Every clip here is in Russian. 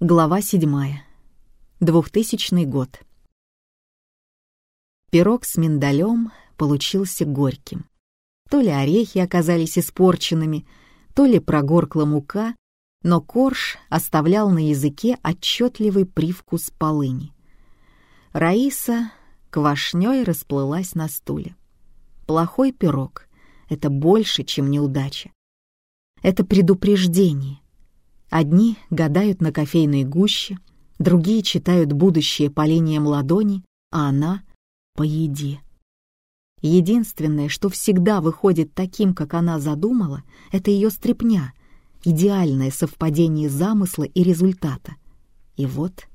Глава седьмая. Двухтысячный год. Пирог с миндалем получился горьким. То ли орехи оказались испорченными, то ли прогоркла мука, но корж оставлял на языке отчетливый привкус полыни. Раиса квашней расплылась на стуле. Плохой пирог — это больше, чем неудача. Это предупреждение. Одни гадают на кофейной гуще, другие читают будущее по линиям ладони, а она — по еде. Единственное, что всегда выходит таким, как она задумала, это ее стряпня, идеальное совпадение замысла и результата. И вот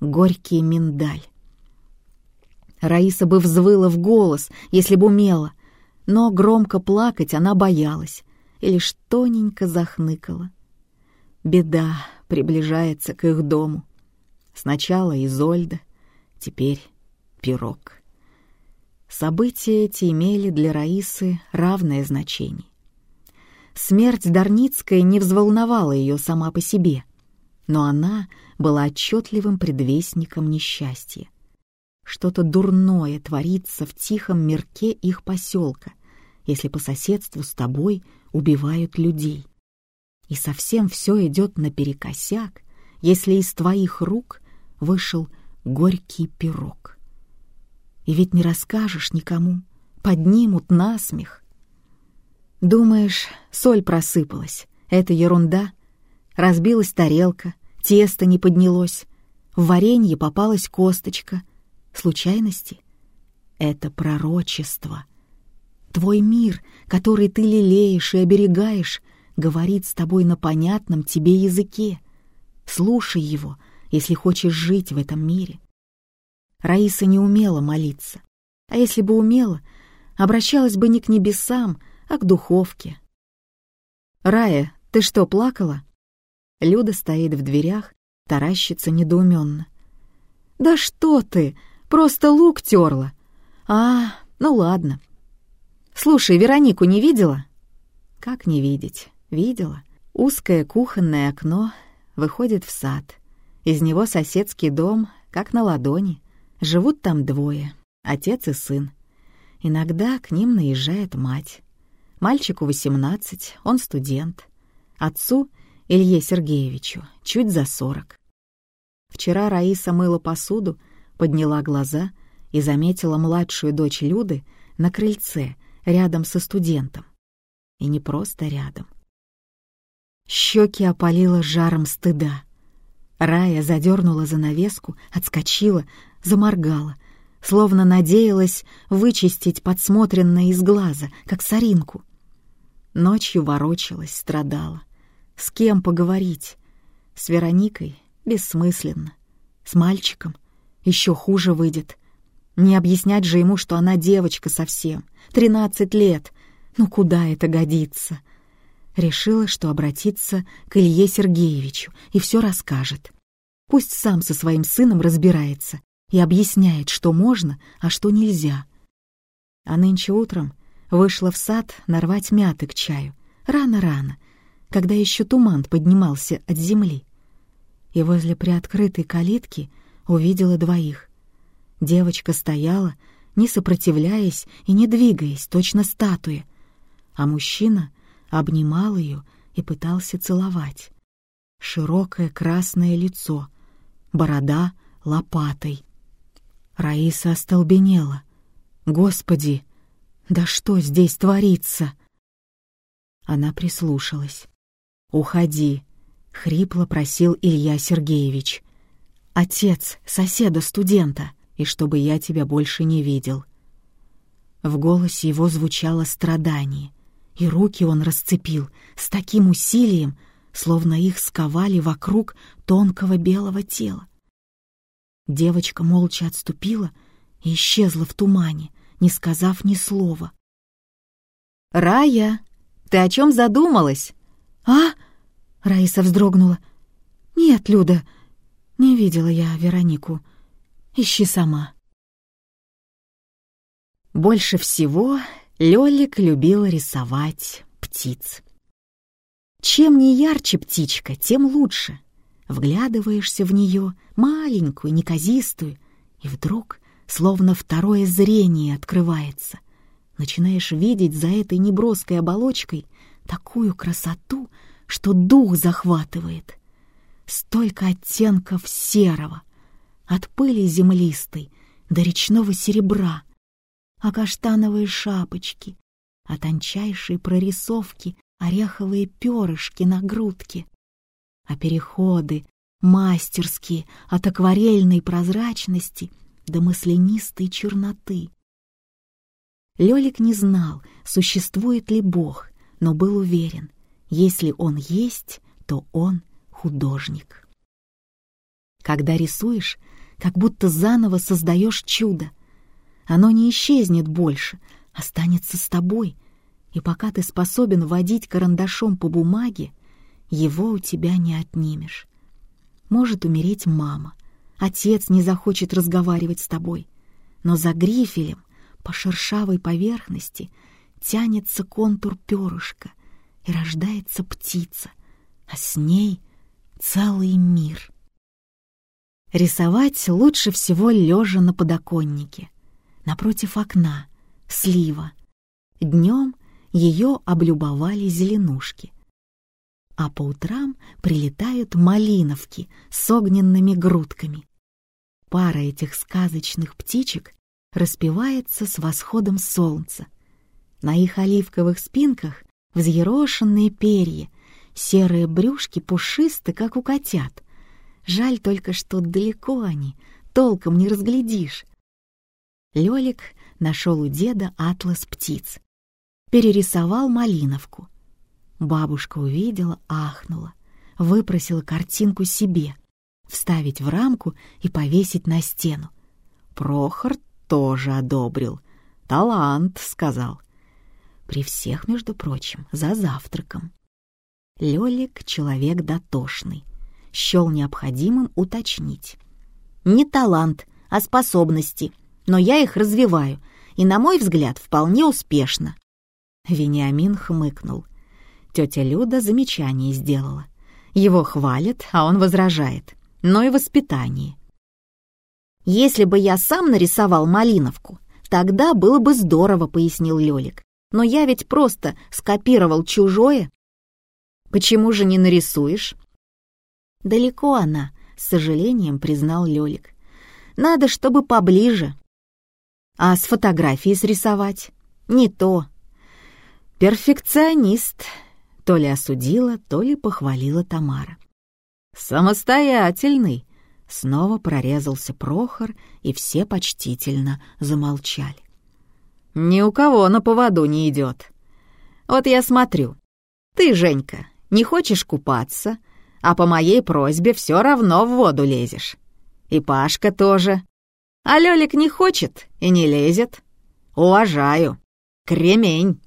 горький миндаль. Раиса бы взвыла в голос, если бы умела, но громко плакать она боялась и лишь тоненько захныкала. Беда приближается к их дому. Сначала Изольда, теперь пирог. События эти имели для Раисы равное значение. Смерть Дарницкой не взволновала ее сама по себе, но она была отчетливым предвестником несчастья. Что-то дурное творится в тихом мирке их поселка, если по соседству с тобой убивают людей. И совсем все идет наперекосяк, если из твоих рук вышел горький пирог. И ведь не расскажешь никому, поднимут насмех. Думаешь, соль просыпалась, это ерунда. Разбилась тарелка, тесто не поднялось, в варенье попалась косточка — случайности. Это пророчество. Твой мир, который ты лелеешь и оберегаешь, говорит с тобой на понятном тебе языке. Слушай его, если хочешь жить в этом мире. Раиса не умела молиться, а если бы умела, обращалась бы не к небесам, а к духовке. «Рая, ты что, плакала?» Люда стоит в дверях, таращится недоуменно. «Да что ты!» Просто лук терла. А, ну ладно. Слушай, Веронику не видела? Как не видеть? Видела. Узкое кухонное окно выходит в сад. Из него соседский дом, как на ладони. Живут там двое, отец и сын. Иногда к ним наезжает мать. Мальчику 18, он студент. Отцу, Илье Сергеевичу, чуть за 40. Вчера Раиса мыла посуду, подняла глаза и заметила младшую дочь Люды на крыльце рядом со студентом. И не просто рядом. Щеки опалило жаром стыда. Рая задернула занавеску, отскочила, заморгала, словно надеялась вычистить подсмотренное из глаза, как соринку. Ночью ворочалась, страдала. С кем поговорить? С Вероникой? Бессмысленно. С мальчиком? Еще хуже выйдет. Не объяснять же ему, что она девочка совсем. Тринадцать лет. Ну куда это годится? Решила, что обратиться к Илье Сергеевичу и все расскажет. Пусть сам со своим сыном разбирается и объясняет, что можно, а что нельзя. А нынче утром вышла в сад нарвать мяты к чаю. Рано-рано, когда еще туман поднимался от земли. И возле приоткрытой калитки — увидела двоих. Девочка стояла, не сопротивляясь и не двигаясь, точно статуя, а мужчина обнимал ее и пытался целовать. Широкое красное лицо, борода лопатой. Раиса остолбенела. «Господи, да что здесь творится?» Она прислушалась. «Уходи», — хрипло просил Илья Сергеевич отец соседа-студента, и чтобы я тебя больше не видел». В голосе его звучало страдание, и руки он расцепил с таким усилием, словно их сковали вокруг тонкого белого тела. Девочка молча отступила и исчезла в тумане, не сказав ни слова. «Рая, ты о чем задумалась?» «А?» — Раиса вздрогнула. «Нет, Люда, не видела я Веронику. Ищи сама. Больше всего Лёлик любил рисовать птиц. Чем не ярче птичка, тем лучше. Вглядываешься в нее, маленькую, неказистую, и вдруг, словно второе зрение открывается. Начинаешь видеть за этой неброской оболочкой такую красоту, что дух захватывает. Столько оттенков серого, от пыли землистой до речного серебра, а каштановые шапочки, а тончайшие прорисовки ореховые перышки на грудке, а переходы мастерские от акварельной прозрачности до маслянистой черноты. Лёлик не знал, существует ли Бог, но был уверен, если он есть, то он художник. Когда рисуешь, как будто заново создаешь чудо. Оно не исчезнет больше, останется с тобой, и пока ты способен водить карандашом по бумаге, его у тебя не отнимешь. Может умереть мама, отец не захочет разговаривать с тобой, но за грифелем по шершавой поверхности тянется контур перышка и рождается птица, а с ней целый мир. Рисовать лучше всего лежа на подоконнике, напротив окна, слива. Днем ее облюбовали зеленушки. А по утрам прилетают малиновки с огненными грудками. Пара этих сказочных птичек распевается с восходом солнца. На их оливковых спинках взъерошенные перья, серые брюшки пушисты, как у котят. Жаль только, что далеко они, толком не разглядишь. Лёлик нашел у деда атлас птиц перерисовал малиновку. Бабушка увидела, ахнула, выпросила картинку себе, вставить в рамку и повесить на стену. Прохор тоже одобрил. «Талант», — сказал. При всех, между прочим, за завтраком. Лёлик — человек дотошный. Счел необходимым уточнить. «Не талант, а способности, но я их развиваю, и, на мой взгляд, вполне успешно». Вениамин хмыкнул. Тетя Люда замечание сделала. Его хвалят, а он возражает. Но и воспитание. «Если бы я сам нарисовал Малиновку, тогда было бы здорово», — пояснил Лёлик. «Но я ведь просто скопировал чужое». «Почему же не нарисуешь?» «Далеко она», — с сожалением признал Лёлик. «Надо, чтобы поближе». «А с фотографией срисовать?» «Не то», «Перфекционист», — то ли осудила, то ли похвалила Тамара. «Самостоятельный», — снова прорезался Прохор, и все почтительно замолчали. «Ни у кого на поводу не идет. Вот я смотрю. Ты, Женька, не хочешь купаться, а по моей просьбе все равно в воду лезешь. И Пашка тоже. А Лёлик не хочет и не лезет. Уважаю. Кремень».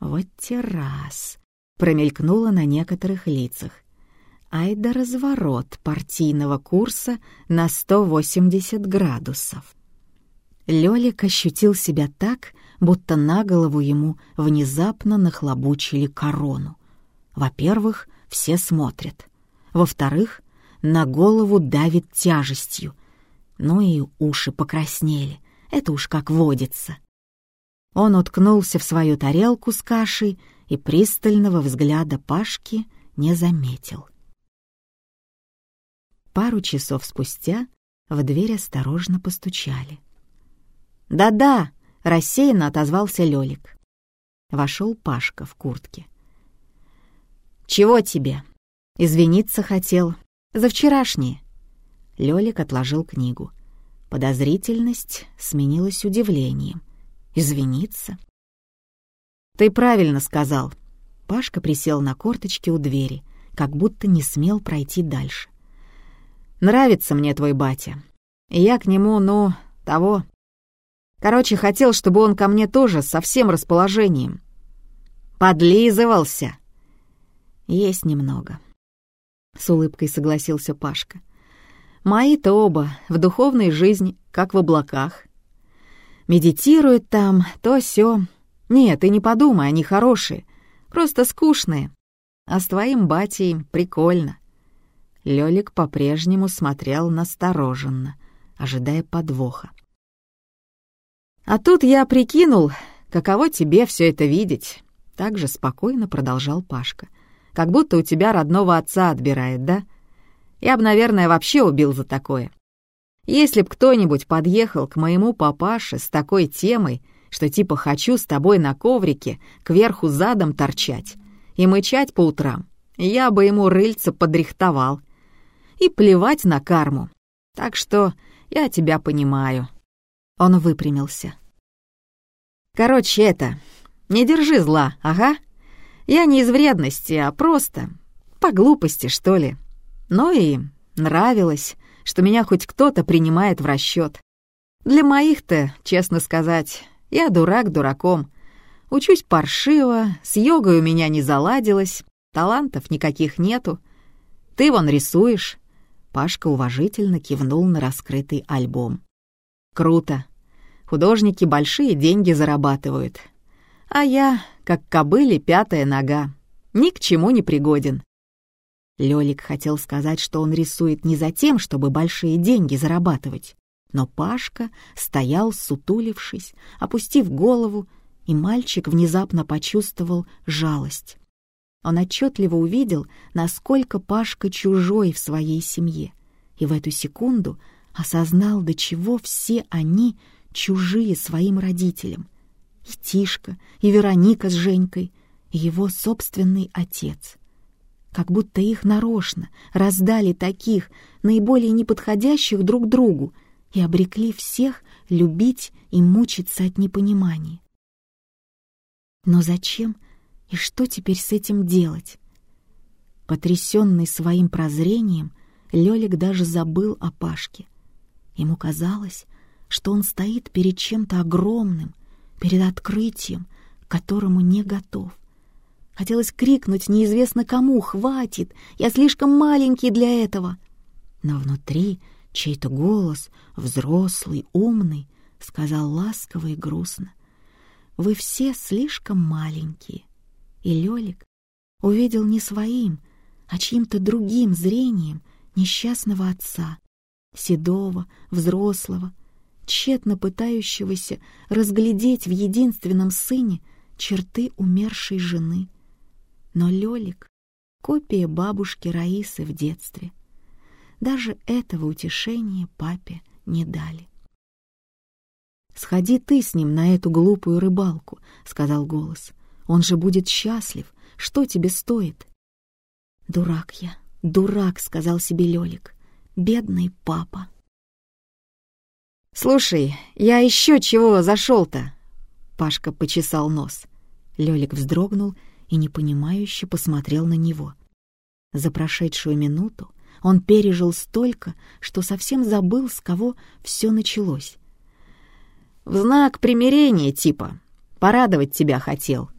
Вот террас промелькнуло на некоторых лицах. Ай да разворот партийного курса на 180 градусов. Лёлик ощутил себя так, будто на голову ему внезапно нахлобучили корону. Во-первых, все смотрят. Во-вторых, на голову давит тяжестью. Ну и уши покраснели. Это уж как водится. Он уткнулся в свою тарелку с кашей и пристального взгляда Пашки не заметил. Пару часов спустя в дверь осторожно постучали. «Да-да!» — рассеянно отозвался Лёлик. Вошел Пашка в куртке. «Чего тебе?» «Извиниться хотел. За вчерашнее». Лёлик отложил книгу. Подозрительность сменилась удивлением — Извиниться? Ты правильно сказал. Пашка присел на корточки у двери, как будто не смел пройти дальше. Нравится мне твой батя. Я к нему, ну, того. Короче, хотел, чтобы он ко мне тоже со всем расположением. Подлизывался. Есть немного. С улыбкой согласился Пашка. Мои-то оба в духовной жизни, как в облаках медитируют там, то все. Нет, ты не подумай, они хорошие, просто скучные. А с твоим батей прикольно. Лёлик по-прежнему смотрел настороженно, ожидая подвоха. «А тут я прикинул, каково тебе все это видеть», — так же спокойно продолжал Пашка. «Как будто у тебя родного отца отбирает, да? Я бы, наверное, вообще убил за такое. Если б кто-нибудь подъехал к моему папаше с такой темой, что типа «хочу с тобой на коврике кверху задом торчать и мычать по утрам», я бы ему рыльца подрихтовал. И плевать на карму. Так что я тебя понимаю. Он выпрямился. Короче, это... Не держи зла, ага. Я не из вредности, а просто... По глупости, что ли. Но и нравилось, что меня хоть кто-то принимает в расчет. Для моих-то, честно сказать, я дурак дураком. Учусь паршиво, с йогой у меня не заладилось, талантов никаких нету. Ты вон рисуешь». Пашка уважительно кивнул на раскрытый альбом. «Круто. Художники большие деньги зарабатывают. А я, как кобыле, пятая нога. Ни к чему не пригоден. Лёлик хотел сказать, что он рисует не за тем, чтобы большие деньги зарабатывать. Но Пашка стоял, сутулившись, опустив голову, и мальчик внезапно почувствовал жалость. Он отчетливо увидел, насколько Пашка чужой в своей семье, и в эту секунду осознал, до чего все они чужие своим родителям. И Тишка, и Вероника с Женькой, и его собственный отец — как будто их нарочно раздали таких, наиболее неподходящих друг другу, и обрекли всех любить и мучиться от непонимания. Но зачем и что теперь с этим делать? Потрясенный своим прозрением, Лёлик даже забыл о Пашке. Ему казалось, что он стоит перед чем-то огромным, перед открытием, к которому не готов. Хотелось крикнуть неизвестно кому «Хватит! Я слишком маленький для этого!» Но внутри чей-то голос, взрослый, умный, сказал ласково и грустно. «Вы все слишком маленькие». И Лёлик увидел не своим, а чьим-то другим зрением несчастного отца, седого, взрослого, тщетно пытающегося разглядеть в единственном сыне черты умершей жены — но Лёлик — копия бабушки Раисы в детстве. Даже этого утешения папе не дали. «Сходи ты с ним на эту глупую рыбалку», — сказал голос. «Он же будет счастлив. Что тебе стоит?» «Дурак я, дурак», — сказал себе Лёлик. «Бедный папа». «Слушай, я еще чего зашел-то?» Пашка почесал нос. Лёлик вздрогнул и непонимающе посмотрел на него. За прошедшую минуту он пережил столько, что совсем забыл, с кого все началось. «В знак примирения, типа. Порадовать тебя хотел».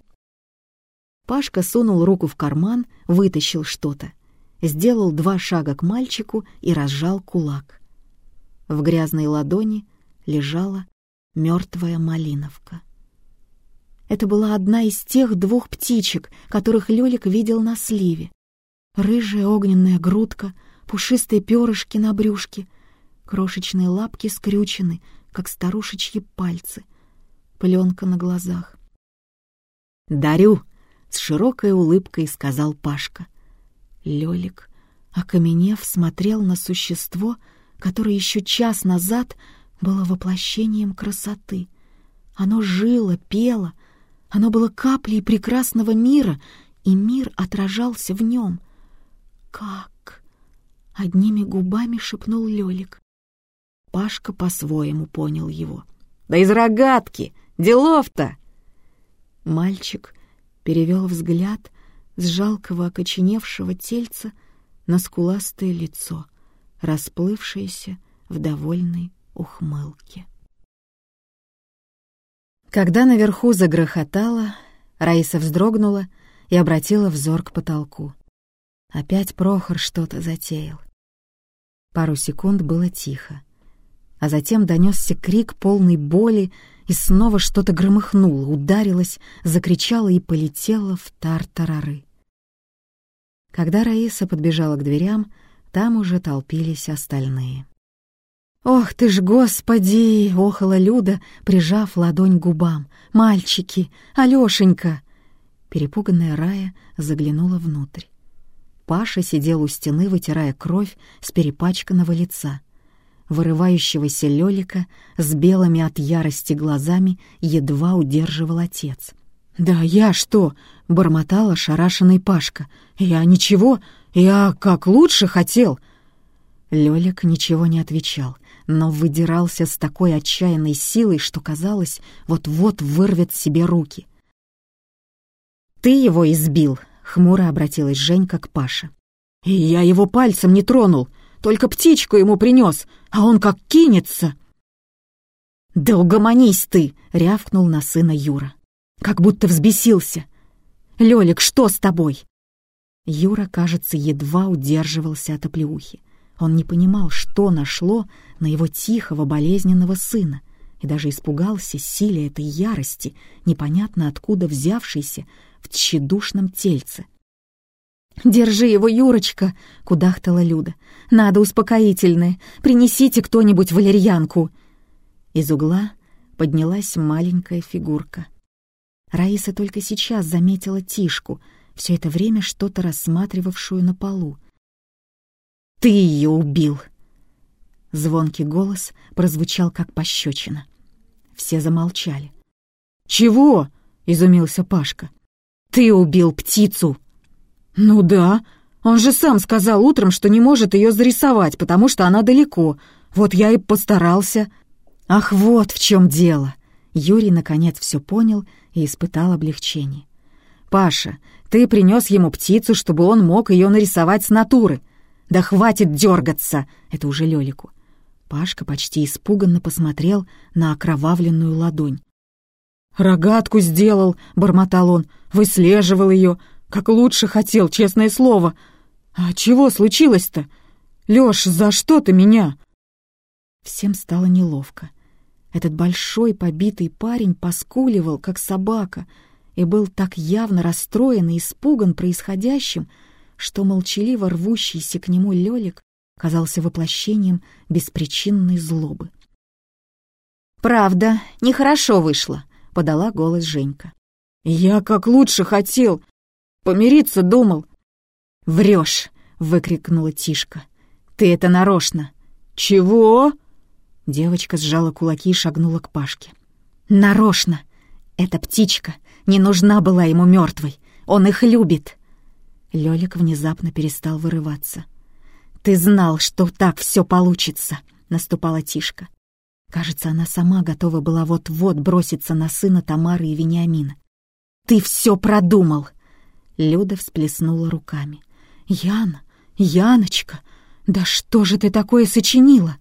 Пашка сунул руку в карман, вытащил что-то, сделал два шага к мальчику и разжал кулак. В грязной ладони лежала мертвая малиновка. Это была одна из тех двух птичек, которых Лёлик видел на сливе. Рыжая огненная грудка, пушистые перышки на брюшке, крошечные лапки скрючены, как старушечьи пальцы, пленка на глазах. «Дарю!» — с широкой улыбкой сказал Пашка. Лёлик, окаменев, смотрел на существо, которое еще час назад было воплощением красоты. Оно жило, пело — оно было каплей прекрасного мира, и мир отражался в нем. «Как?» — одними губами шепнул Лёлик. Пашка по-своему понял его. «Да из рогатки! Делов-то!» Мальчик перевел взгляд с жалкого окоченевшего тельца на скуластое лицо, расплывшееся в довольной ухмылке. Когда наверху загрохотало, Раиса вздрогнула и обратила взор к потолку. Опять Прохор что-то затеял. Пару секунд было тихо, а затем донесся крик полной боли, и снова что-то громыхнуло, ударилось, закричало и полетело в тартарары. Когда Раиса подбежала к дверям, Там уже толпились остальные. «Ох ты ж, господи!» — охала Люда, прижав ладонь к губам. «Мальчики! Алёшенька!» Перепуганная Рая заглянула внутрь. Паша сидел у стены, вытирая кровь с перепачканного лица. Вырывающегося Лёлика с белыми от ярости глазами едва удерживал отец. «Да я что?» — бормотала шарашенный Пашка. «Я ничего, я как лучше хотел». Лёлик ничего не отвечал, но выдирался с такой отчаянной силой, что казалось, вот-вот вырвет себе руки. «Ты его избил», — хмуро обратилась Женька к Паше. «И я его пальцем не тронул, только птичку ему принес, а он как кинется!» «Да угомонись ты!» — рявкнул на сына Юра. «Как будто взбесился. Лёлик, что с тобой?» Юра, кажется, едва удерживался от оплеухи. Он не понимал, что нашло на его тихого, болезненного сына, и даже испугался силе этой ярости, непонятно откуда взявшейся в тщедушном тельце. «Держи его, Юрочка!» — кудахтала Люда. «Надо успокоительное. Принесите кто-нибудь валерьянку!» Из угла поднялась маленькая фигурка. Раиса только сейчас заметила Тишку, все это время что-то рассматривавшую на полу. «Ты ее убил!» Звонкий голос прозвучал как пощечина. Все замолчали. «Чего?» — изумился Пашка. «Ты убил птицу!» «Ну да, он же сам сказал утром, что не может ее зарисовать, потому что она далеко. Вот я и постарался». «Ах, вот в чем дело!» Юрий наконец все понял и испытал облегчение. «Паша, ты принес ему птицу, чтобы он мог ее нарисовать с натуры. Да хватит дергаться!» Это уже Лелику. Пашка почти испуганно посмотрел на окровавленную ладонь. «Рогатку сделал», — бормотал он, — «выслеживал ее, как лучше хотел, честное слово. А чего случилось-то? Лёш, за что ты меня?» Всем стало неловко. Этот большой побитый парень поскуливал, как собака, и был так явно расстроен и испуган происходящим, что молчаливо рвущийся к нему Лёлик казался воплощением беспричинной злобы. «Правда, нехорошо вышло», — подала голос Женька. «Я как лучше хотел. Помириться думал». «Врешь», — выкрикнула Тишка. «Ты это нарочно». «Чего?» Девочка сжала кулаки и шагнула к Пашке. «Нарочно! Эта птичка не нужна была ему мертвой. Он их любит!» Лёлик внезапно перестал вырываться. «Ты знал, что так все получится!» — наступала Тишка. Кажется, она сама готова была вот-вот броситься на сына Тамары и Вениамина. «Ты все продумал!» Люда всплеснула руками. «Яна, Яночка, да что же ты такое сочинила?»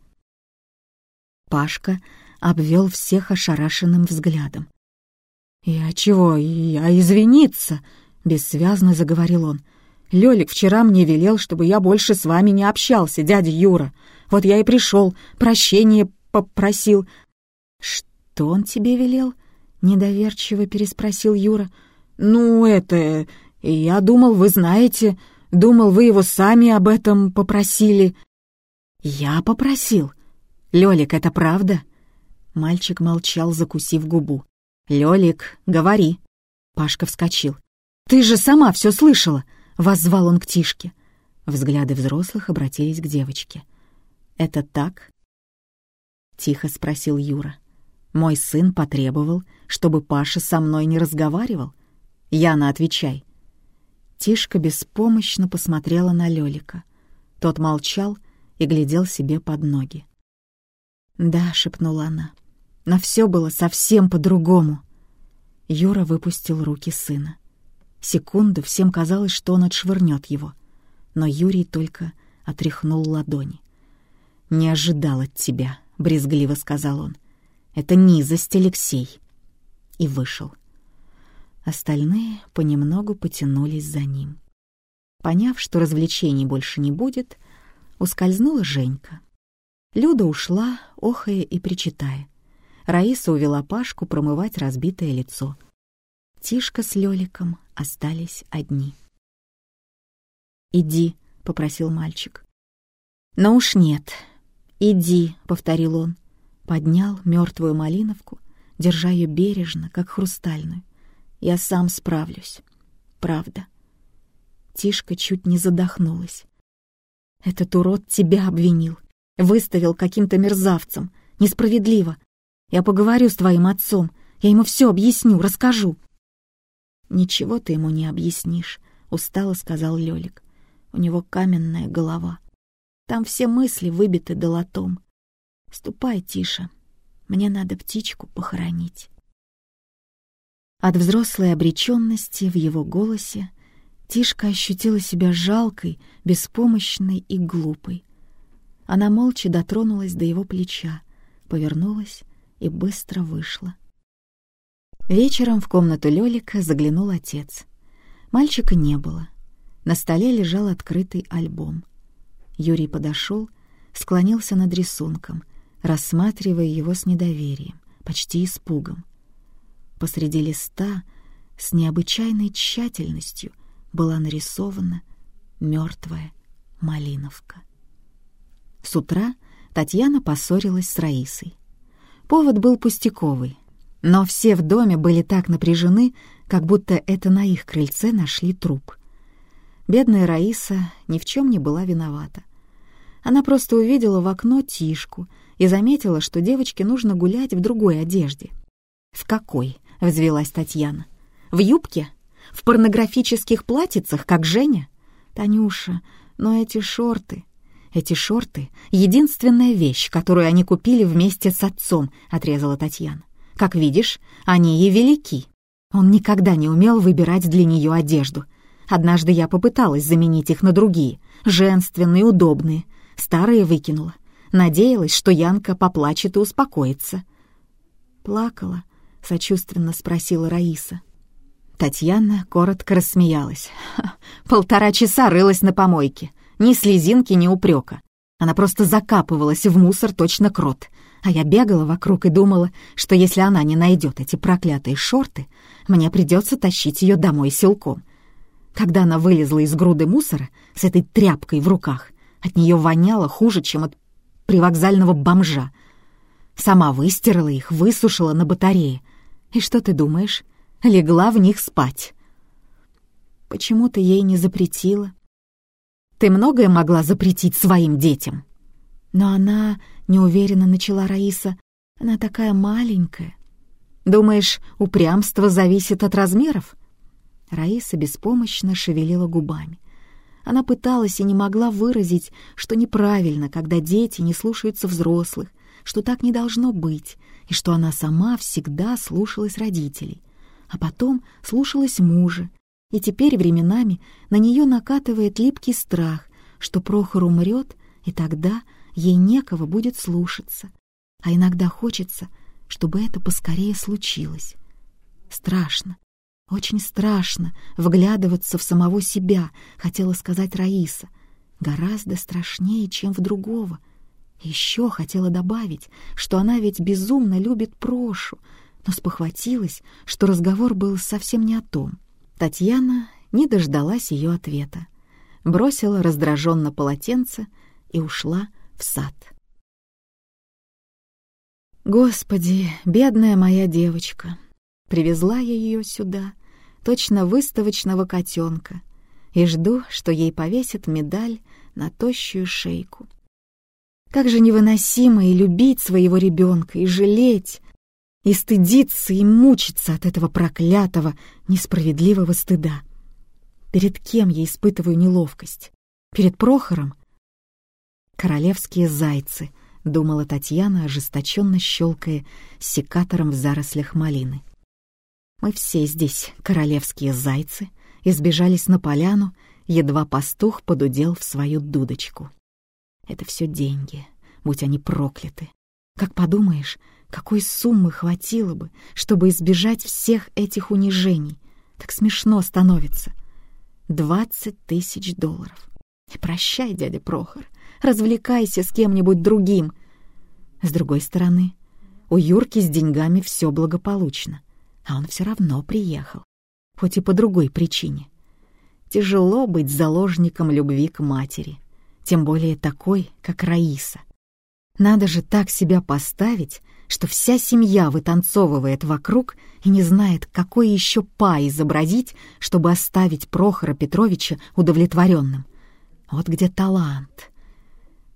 Пашка обвел всех ошарашенным взглядом. «Я чего? Я извиниться!» — бессвязно заговорил он. Лёлик вчера мне велел, чтобы я больше с вами не общался, дядя Юра. Вот я и пришел, прощение попросил». «Что он тебе велел?» — недоверчиво переспросил Юра. «Ну, это... Я думал, вы знаете. Думал, вы его сами об этом попросили». «Я попросил? Лёлик, это правда?» Мальчик молчал, закусив губу. «Лёлик, говори». Пашка вскочил. «Ты же сама все слышала. — воззвал он к Тишке. Взгляды взрослых обратились к девочке. «Это так?» — тихо спросил Юра. «Мой сын потребовал, чтобы Паша со мной не разговаривал. Яна, отвечай». Тишка беспомощно посмотрела на Лёлика. Тот молчал и глядел себе под ноги. «Да», — шепнула она, — «но все было совсем по-другому». Юра выпустил руки сына. Секунду всем казалось, что он отшвырнет его. Но Юрий только отряхнул ладони. «Не ожидал от тебя», — брезгливо сказал он. «Это низость, Алексей». И вышел. Остальные понемногу потянулись за ним. Поняв, что развлечений больше не будет, ускользнула Женька. Люда ушла, охая и причитая. Раиса увела Пашку промывать разбитое лицо. Тишка с Лёликом остались одни. «Иди», — попросил мальчик. Но уж нет. «Иди», — повторил он, поднял мертвую малиновку, держа ее бережно, как хрустальную. «Я сам справлюсь. Правда». Тишка чуть не задохнулась. «Этот урод тебя обвинил, выставил каким-то мерзавцем. Несправедливо. Я поговорю с твоим отцом, я ему все объясню, расскажу». «Ничего ты ему не объяснишь», — устало сказал Лёлик. «У него каменная голова. Там все мысли выбиты долотом. Ступай, Тиша, мне надо птичку похоронить». От взрослой обреченности в его голосе Тишка ощутила себя жалкой, беспомощной и глупой. Она молча дотронулась до его плеча, повернулась и быстро вышла. Вечером в комнату Лёлика заглянул отец. Мальчика не было. На столе лежал открытый альбом. Юрий подошел, склонился над рисунком, рассматривая его с недоверием, почти испугом. Посреди листа с необычайной тщательностью была нарисована мертвая малиновка. С утра Татьяна поссорилась с Раисой. Повод был пустяковый, но все в доме были так напряжены, как будто это на их крыльце нашли труп. Бедная Раиса ни в чем не была виновата. Она просто увидела в окно Тишку и заметила, что девочке нужно гулять в другой одежде. «В какой?» — взвелась Татьяна. «В юбке? В порнографических платьицах, как Женя?» «Танюша, но эти шорты...» «Эти шорты — единственная вещь, которую они купили вместе с отцом», — отрезала Татьяна. «Как видишь, они ей велики. Он никогда не умел выбирать для нее одежду. Однажды я попыталась заменить их на другие, женственные, удобные. Старые выкинула. Надеялась, что Янка поплачет и успокоится». «Плакала?» — сочувственно спросила Раиса. Татьяна коротко рассмеялась. «Полтора часа рылась на помойке. Ни слезинки, ни упрека. Она просто закапывалась в мусор точно крот. А я бегала вокруг и думала, что если она не найдет эти проклятые шорты, мне придется тащить ее домой силком. Когда она вылезла из груды мусора с этой тряпкой в руках, от нее воняло хуже, чем от привокзального бомжа. Сама выстирала их, высушила на батарее. И что ты думаешь? Легла в них спать. Почему ты ей не запретила? Ты многое могла запретить своим детям. Но она, неуверенно начала Раиса, она такая маленькая. Думаешь, упрямство зависит от размеров? Раиса беспомощно шевелила губами. Она пыталась и не могла выразить, что неправильно, когда дети не слушаются взрослых, что так не должно быть, и что она сама всегда слушалась родителей, а потом слушалась мужа, и теперь временами на нее накатывает липкий страх, что Прохор умрет, и тогда ей некого будет слушаться. А иногда хочется, чтобы это поскорее случилось. Страшно, очень страшно вглядываться в самого себя, хотела сказать Раиса. Гораздо страшнее, чем в другого. Еще хотела добавить, что она ведь безумно любит Прошу, но спохватилась, что разговор был совсем не о том. Татьяна не дождалась ее ответа, бросила раздраженно полотенце и ушла в сад. Господи, бедная моя девочка, привезла я ее сюда, точно выставочного котенка, и жду, что ей повесят медаль на тощую шейку. Как же невыносимо и любить своего ребенка, и жалеть, и стыдиться, и мучиться от этого проклятого, несправедливого стыда. Перед кем я испытываю неловкость? Перед Прохором? Королевские зайцы, думала Татьяна, ожесточенно щелкая секатором в зарослях малины. Мы все здесь королевские зайцы, избежались на поляну, едва пастух подудел в свою дудочку. Это все деньги, будь они прокляты. Как подумаешь, какой суммы хватило бы, чтобы избежать всех этих унижений? Так смешно становится. Двадцать тысяч долларов. Прощай, дядя Прохор, развлекайся с кем-нибудь другим. С другой стороны, у Юрки с деньгами все благополучно, а он все равно приехал, хоть и по другой причине. Тяжело быть заложником любви к матери. тем более такой, как Раиса. Надо же так себя поставить, что вся семья вытанцовывает вокруг и не знает, какой еще па изобразить, чтобы оставить Прохора Петровича удовлетворенным. Вот где талант.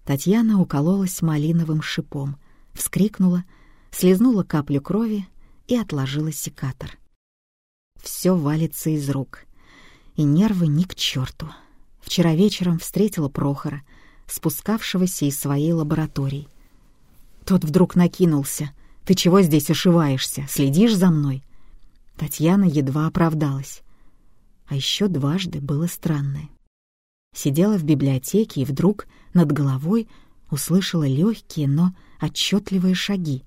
Татьяна укололась малиновым шипом, вскрикнула, слезнула каплю крови и отложила секатор. Все валится из рук, и нервы ни к черту. Вчера вечером встретила Прохора, спускавшегося из своей лаборатории. Тот вдруг накинулся. «Ты чего здесь ошиваешься? Следишь за мной?» Татьяна едва оправдалась. А еще дважды было странное. Сидела в библиотеке и вдруг над головой услышала легкие, но отчетливые шаги.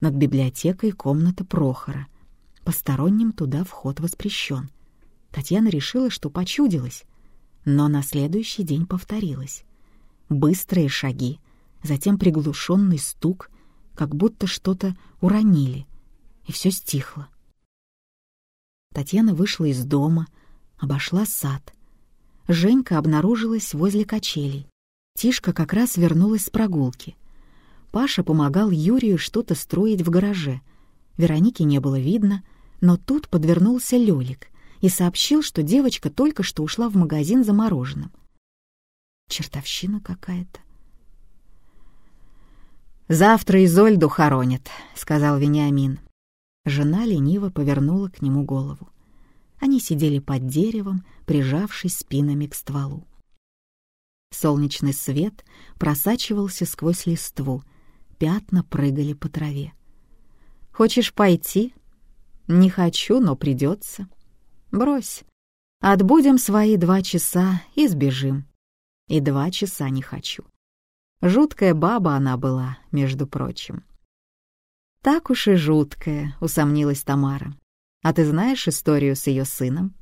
Над библиотекой комната Прохора. Посторонним туда вход воспрещен. Татьяна решила, что почудилась, но на следующий день повторилось. Быстрые шаги, затем приглушенный стук, как будто что-то уронили, и все стихло. Татьяна вышла из дома, обошла сад. Женька обнаружилась возле качелей. Тишка как раз вернулась с прогулки. Паша помогал Юрию что-то строить в гараже. Вероники не было видно, но тут подвернулся Лёлик и сообщил, что девочка только что ушла в магазин за мороженым. Чертовщина какая-то. «Завтра Изольду хоронят», — сказал Вениамин. Жена лениво повернула к нему голову. Они сидели под деревом, прижавшись спинами к стволу. Солнечный свет просачивался сквозь листву, пятна прыгали по траве. «Хочешь пойти?» «Не хочу, но придется». «Брось. Отбудем свои два часа и сбежим». «И два часа не хочу. Жуткая баба она была, между прочим. «Так уж и жуткая», — усомнилась Тамара. «А ты знаешь историю с ее сыном?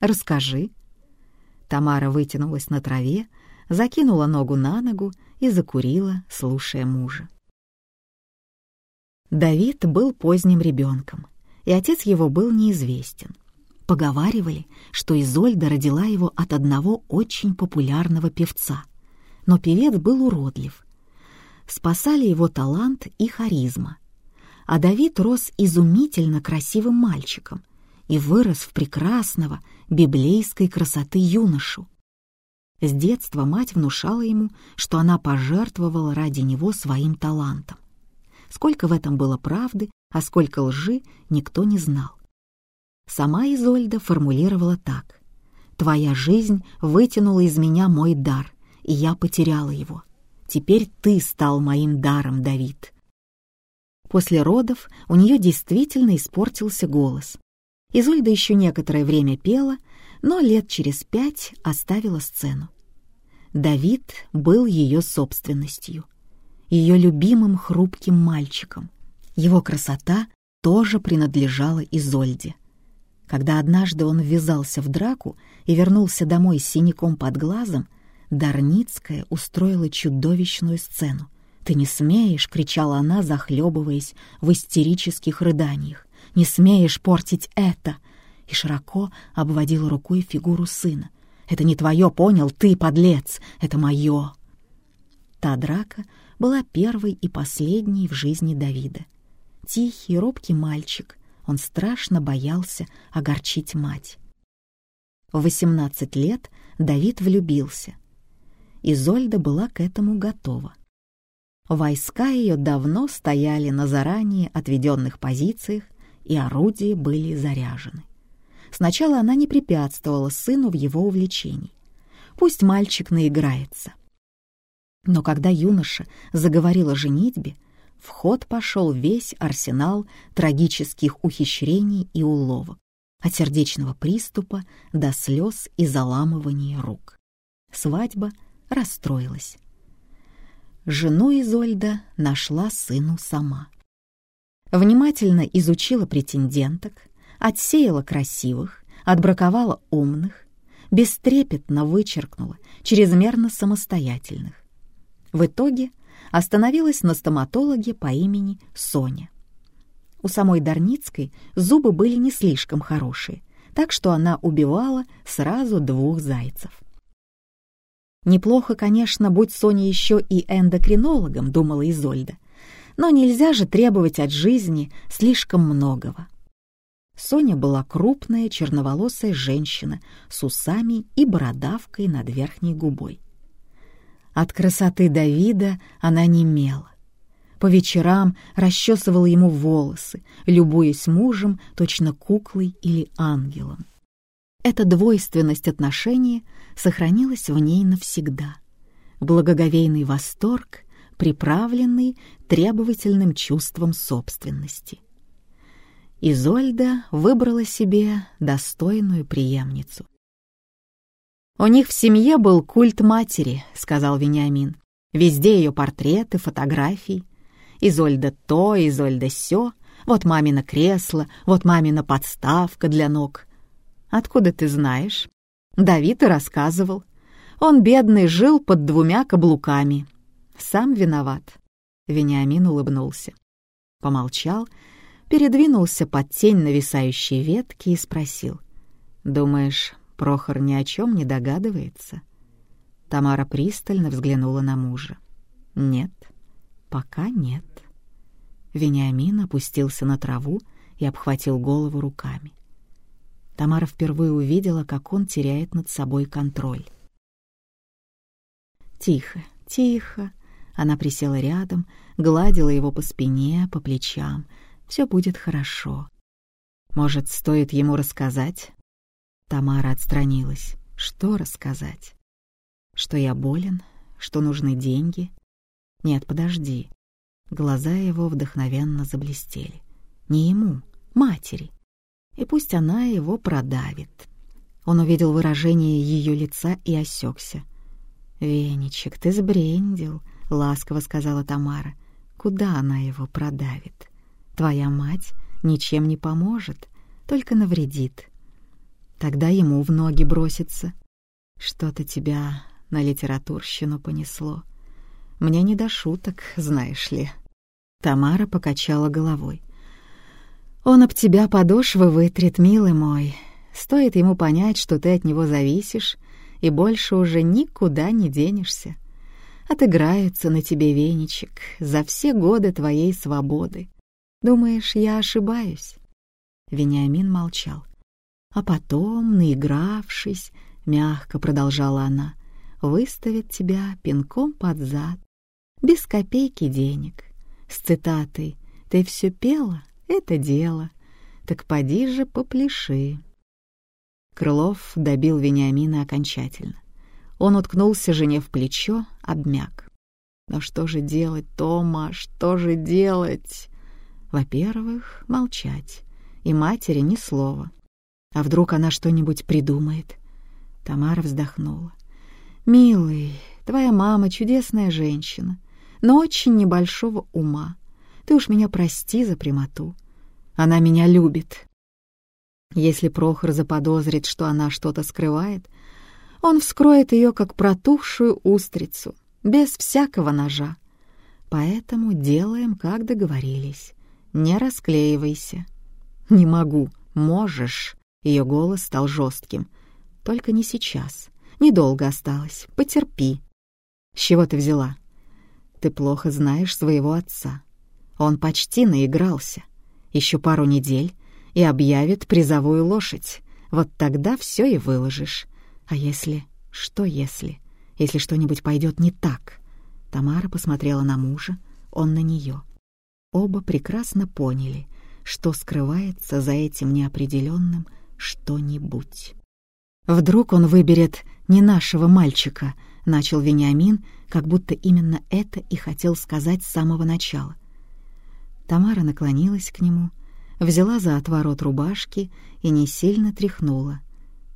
Расскажи». Тамара вытянулась на траве, закинула ногу на ногу и закурила, слушая мужа. Давид был поздним ребенком, и отец его был неизвестен. Поговаривали, что Изольда родила его от одного очень популярного певца — но певец был уродлив. Спасали его талант и харизма. А Давид рос изумительно красивым мальчиком и вырос в прекрасного библейской красоты юношу. С детства мать внушала ему, что она пожертвовала ради него своим талантом. Сколько в этом было правды, а сколько лжи, никто не знал. Сама Изольда формулировала так. «Твоя жизнь вытянула из меня мой дар, и я потеряла его. Теперь ты стал моим даром, Давид. После родов у нее действительно испортился голос. Изольда еще некоторое время пела, но лет через пять оставила сцену. Давид был ее собственностью, ее любимым хрупким мальчиком. Его красота тоже принадлежала Изольде. Когда однажды он ввязался в драку и вернулся домой с синяком под глазом, Дарницкая устроила чудовищную сцену. «Ты не смеешь!» — кричала она, захлебываясь в истерических рыданиях. «Не смеешь портить это!» И широко обводила рукой фигуру сына. «Это не твое, понял? Ты, подлец! Это мое!» Та драка была первой и последней в жизни Давида. Тихий, робкий мальчик, он страшно боялся огорчить мать. В 18 лет Давид влюбился — Изольда была к этому готова. Войска ее давно стояли на заранее отведенных позициях, и орудия были заряжены. Сначала она не препятствовала сыну в его увлечении. Пусть мальчик наиграется. Но когда юноша заговорил о женитьбе, в ход пошел весь арсенал трагических ухищрений и уловок, от сердечного приступа до слез и заламывания рук. Свадьба расстроилась. Жену Изольда нашла сыну сама. Внимательно изучила претенденток, отсеяла красивых, отбраковала умных, бестрепетно вычеркнула чрезмерно самостоятельных. В итоге остановилась на стоматологе по имени Соня. У самой Дарницкой зубы были не слишком хорошие, так что она убивала сразу двух зайцев. Неплохо, конечно, будь Соня еще и эндокринологом, думала Изольда. Но нельзя же требовать от жизни слишком многого. Соня была крупная черноволосая женщина с усами и бородавкой над верхней губой. От красоты Давида она немела. По вечерам расчесывала ему волосы, любуясь мужем, точно куклой или ангелом. Эта двойственность отношений сохранилась в ней навсегда. Благоговейный восторг, приправленный требовательным чувством собственности. Изольда выбрала себе достойную преемницу. «У них в семье был культ матери», — сказал Вениамин. «Везде ее портреты, фотографии. Изольда то, Изольда сё, вот мамино кресло, вот мамина подставка для ног. Откуда ты знаешь? Давид и рассказывал. Он, бедный, жил под двумя каблуками. Сам виноват. Вениамин улыбнулся. Помолчал, передвинулся под тень нависающей ветки и спросил. «Думаешь, Прохор ни о чем не догадывается?» Тамара пристально взглянула на мужа. «Нет, пока нет». Вениамин опустился на траву и обхватил голову руками. Тамара впервые увидела, как он теряет над собой контроль. «Тихо, тихо!» Она присела рядом, гладила его по спине, по плечам. «Все будет хорошо. Может, стоит ему рассказать?» Тамара отстранилась. «Что рассказать? Что я болен? Что нужны деньги?» «Нет, подожди». Глаза его вдохновенно заблестели. «Не ему, матери и пусть она его продавит. Он увидел выражение ее лица и осекся. «Веничек, ты сбрендил», — ласково сказала Тамара. «Куда она его продавит? Твоя мать ничем не поможет, только навредит. Тогда ему в ноги бросится. Что-то тебя на литературщину понесло. Мне не до шуток, знаешь ли». Тамара покачала головой. Он об тебя подошвы вытрет, милый мой. Стоит ему понять, что ты от него зависишь, и больше уже никуда не денешься. Отыграются на тебе веничек за все годы твоей свободы. Думаешь, я ошибаюсь?» Вениамин молчал. А потом, наигравшись, мягко продолжала она, выставит тебя пинком под зад, без копейки денег, с цитатой «Ты все пела, это дело. Так поди же попляши. Крылов добил Вениамина окончательно. Он уткнулся жене в плечо, обмяк. Но что же делать, Тома, что же делать? Во-первых, молчать. И матери ни слова. А вдруг она что-нибудь придумает? Тамара вздохнула. «Милый, твоя мама чудесная женщина, но очень небольшого ума. Ты уж меня прости за прямоту. Она меня любит. Если Прохор заподозрит, что она что-то скрывает, он вскроет ее, как протухшую устрицу, без всякого ножа. Поэтому делаем, как договорились. Не расклеивайся. Не могу. Можешь. Ее голос стал жестким. Только не сейчас. Недолго осталось. Потерпи. С чего ты взяла? Ты плохо знаешь своего отца. Он почти наигрался. Еще пару недель и объявит призовую лошадь. Вот тогда все и выложишь. А если... Что если? Если что-нибудь пойдет не так? Тамара посмотрела на мужа, он на нее. Оба прекрасно поняли, что скрывается за этим неопределенным что-нибудь. «Вдруг он выберет не нашего мальчика», — начал Вениамин, как будто именно это и хотел сказать с самого начала. Тамара наклонилась к нему, взяла за отворот рубашки и не сильно тряхнула.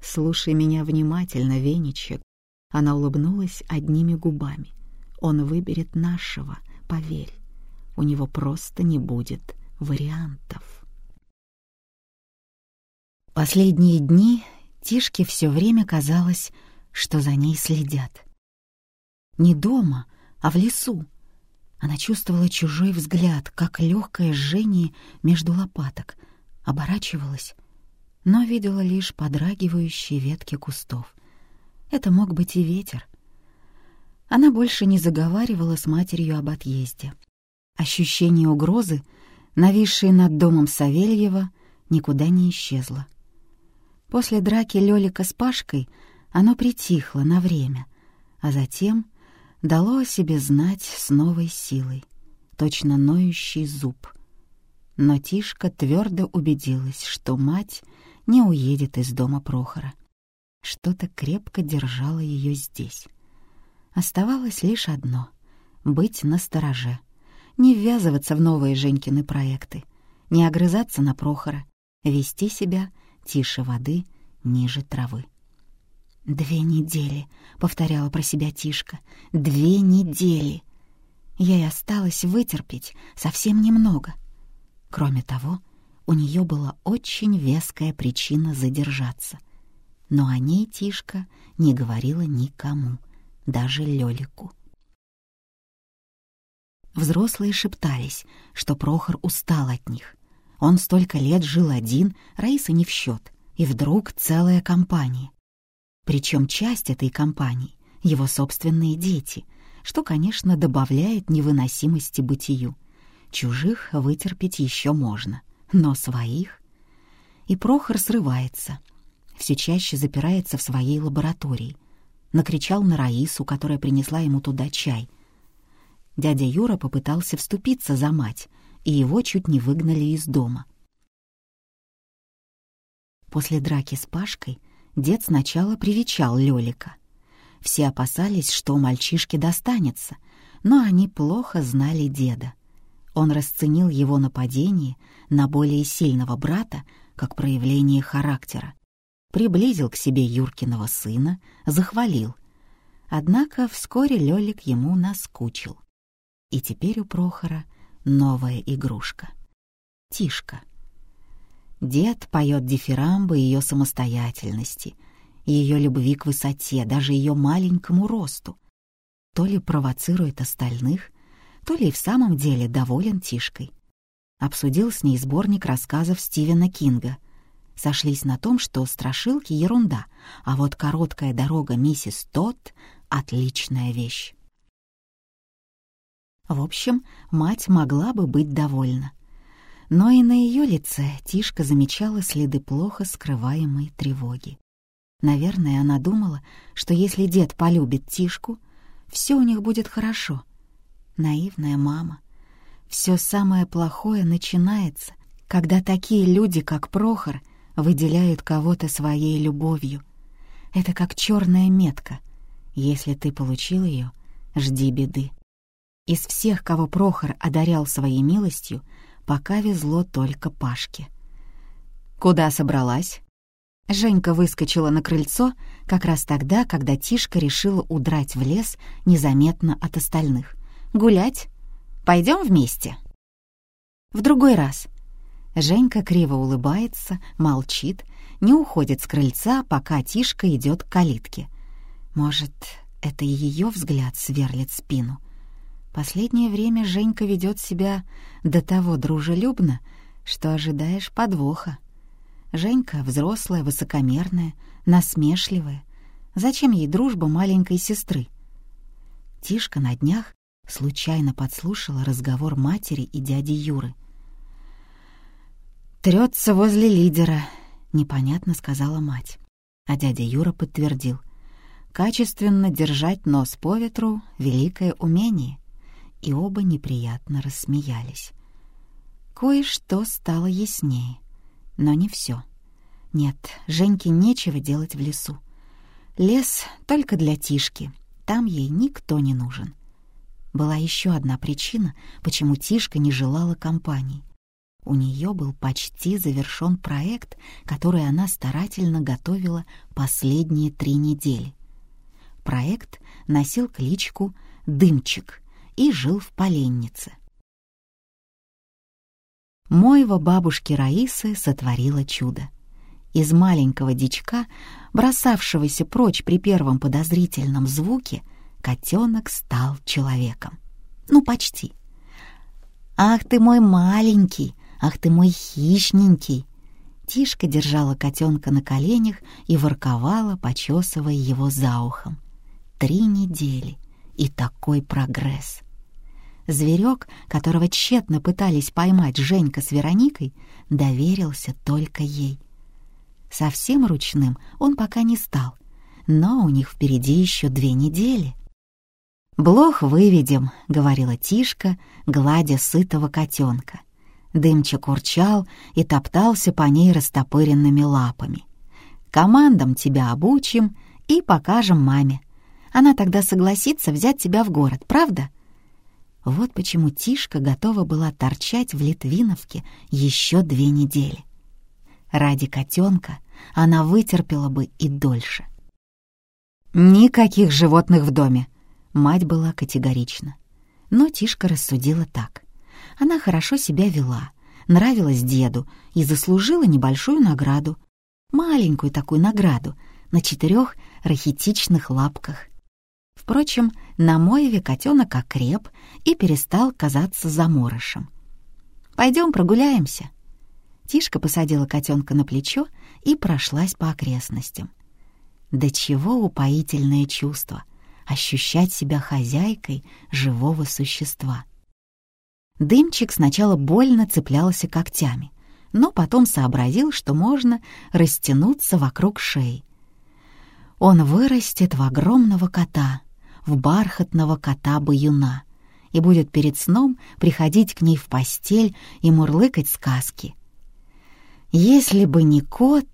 «Слушай меня внимательно, Веничек». Она улыбнулась одними губами. «Он выберет нашего, поверь. У него просто не будет вариантов». Последние дни Тишке все время казалось, что за ней следят. Не дома, а в лесу. Она чувствовала чужой взгляд, как легкое жжение между лопаток, оборачивалась, но видела лишь подрагивающие ветки кустов. Это мог быть и ветер. Она больше не заговаривала с матерью об отъезде. Ощущение угрозы, нависшее над домом Савельева, никуда не исчезло. После драки Лёлика с Пашкой оно притихло на время, а затем дало о себе знать с новой силой, точно ноющий зуб. Но Тишка твердо убедилась, что мать не уедет из дома Прохора. Что-то крепко держало ее здесь. Оставалось лишь одно — быть настороже, не ввязываться в новые Женькины проекты, не огрызаться на Прохора, вести себя тише воды, ниже травы. «Две недели», — повторяла про себя Тишка, — «две недели». Ей осталось вытерпеть совсем немного. Кроме того, у нее была очень веская причина задержаться. Но о ней Тишка не говорила никому, даже Лёлику. Взрослые шептались, что Прохор устал от них. Он столько лет жил один, Раиса не в счет, и вдруг целая компания. Причем часть этой компании — его собственные дети, что, конечно, добавляет невыносимости бытию. Чужих вытерпеть еще можно, но своих... И Прохор срывается. Все чаще запирается в своей лаборатории. Накричал на Раису, которая принесла ему туда чай. Дядя Юра попытался вступиться за мать, и его чуть не выгнали из дома. После драки с Пашкой дед сначала привечал Лёлика. Все опасались, что мальчишке достанется, но они плохо знали деда. Он расценил его нападение на более сильного брата как проявление характера. Приблизил к себе Юркиного сына, захвалил. Однако вскоре Лёлик ему наскучил. И теперь у Прохора новая игрушка — Тишка — Дед поет дифирамбы ее самостоятельности, ее любви к высоте, даже ее маленькому росту. То ли провоцирует остальных, то ли и в самом деле доволен Тишкой. Обсудил с ней сборник рассказов Стивена Кинга. Сошлись на том, что страшилки — ерунда, а вот короткая дорога миссис Тот — отличная вещь. В общем, мать могла бы быть довольна — но и на ее лице Тишка замечала следы плохо скрываемой тревоги. Наверное, она думала, что если дед полюбит Тишку, все у них будет хорошо. Наивная мама. Все самое плохое начинается, когда такие люди, как Прохор, выделяют кого-то своей любовью. Это как черная метка. Если ты получил ее, жди беды. Из всех, кого Прохор одарял своей милостью, пока везло только Пашке. «Куда собралась?» Женька выскочила на крыльцо как раз тогда, когда Тишка решила удрать в лес незаметно от остальных. «Гулять? Пойдем вместе?» «В другой раз». Женька криво улыбается, молчит, не уходит с крыльца, пока Тишка идет к калитке. Может, это ее взгляд сверлит спину? Последнее время Женька ведет себя до того дружелюбно, что ожидаешь подвоха. Женька взрослая, высокомерная, насмешливая. Зачем ей дружба маленькой сестры? Тишка на днях случайно подслушала разговор матери и дяди Юры. «Трется возле лидера», — непонятно сказала мать. А дядя Юра подтвердил. «Качественно держать нос по ветру — великое умение» и оба неприятно рассмеялись. Кое-что стало яснее, но не все. Нет, Женьке нечего делать в лесу. Лес только для Тишки, там ей никто не нужен. Была еще одна причина, почему Тишка не желала компании. У нее был почти завершен проект, который она старательно готовила последние три недели. Проект носил кличку «Дымчик», и жил в поленнице. Мойва бабушки Раисы сотворила чудо. Из маленького дичка, бросавшегося прочь при первом подозрительном звуке, котенок стал человеком. Ну, почти. «Ах ты мой маленький! Ах ты мой хищненький!» Тишка держала котенка на коленях и ворковала, почесывая его за ухом. Три недели, И такой прогресс. Зверек, которого тщетно пытались поймать Женька с Вероникой, доверился только ей. Совсем ручным он пока не стал, но у них впереди еще две недели. «Блох выведем», — говорила Тишка, гладя сытого котенка. Дымчик урчал и топтался по ней растопыренными лапами. «Командам тебя обучим и покажем маме. Она тогда согласится взять тебя в город, правда?» Вот почему Тишка готова была торчать в Литвиновке еще две недели. Ради котенка она вытерпела бы и дольше. «Никаких животных в доме!» Мать была категорична. Но Тишка рассудила так. Она хорошо себя вела, нравилась деду и заслужила небольшую награду. Маленькую такую награду на четырех рахитичных лапках. Впрочем, на Моеве котенок окреп и перестал казаться заморышем. «Пойдем прогуляемся». Тишка посадила котенка на плечо и прошлась по окрестностям. До чего упоительное чувство — ощущать себя хозяйкой живого существа. Дымчик сначала больно цеплялся когтями, но потом сообразил, что можно растянуться вокруг шеи. Он вырастет в огромного кота, в бархатного кота-баюна и будет перед сном приходить к ней в постель и мурлыкать сказки. Если бы не кот,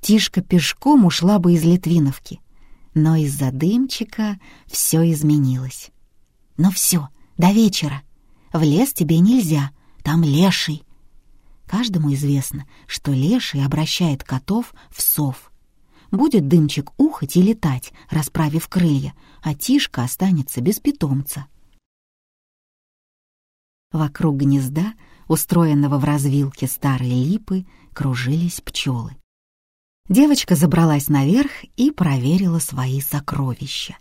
Тишка пешком ушла бы из Литвиновки, но из-за дымчика все изменилось. Но все, до вечера. В лес тебе нельзя, там леший. Каждому известно, что леший обращает котов в сов. Будет дымчик ухать и летать, расправив крылья, а Тишка останется без питомца. Вокруг гнезда, устроенного в развилке старой липы, кружились пчелы. Девочка забралась наверх и проверила свои сокровища.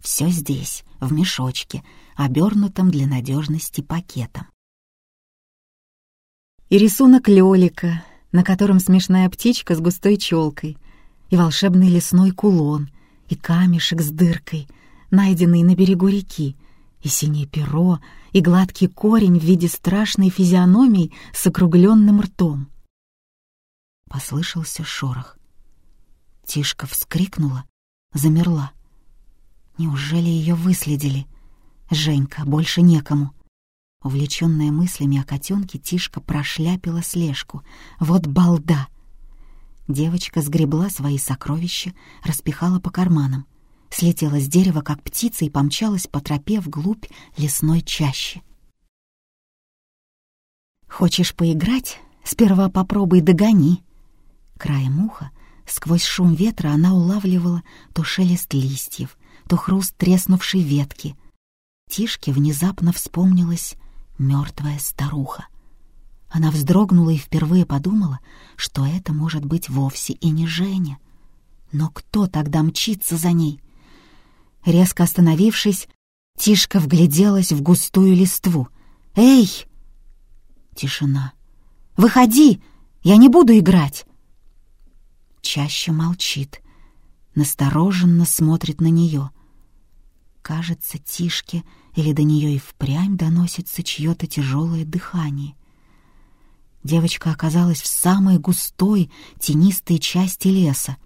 Все здесь, в мешочке, обернутом для надежности пакетом. И рисунок Лёлика, на котором смешная птичка с густой челкой, и волшебный лесной кулон, и камешек с дыркой, найденный на берегу реки, и синее перо, и гладкий корень в виде страшной физиономии с округленным ртом. Послышался шорох. Тишка вскрикнула, замерла. Неужели ее выследили? Женька, больше некому. Увлеченная мыслями о котенке, Тишка прошляпила слежку. Вот балда! Девочка сгребла свои сокровища, распихала по карманам, слетела с дерева, как птица, и помчалась по тропе вглубь лесной чащи. «Хочешь поиграть? Сперва попробуй догони». Краем уха, сквозь шум ветра, она улавливала то шелест листьев, то хруст треснувшей ветки. Тишке внезапно вспомнилась мертвая старуха — она вздрогнула и впервые подумала, что это может быть вовсе и не Женя. Но кто тогда мчится за ней? Резко остановившись, Тишка вгляделась в густую листву. «Эй!» Тишина. «Выходи! Я не буду играть!» Чаще молчит, настороженно смотрит на нее. Кажется, Тишке или до нее и впрямь доносится чье-то тяжелое дыхание — девочка оказалась в самой густой, тенистой части леса,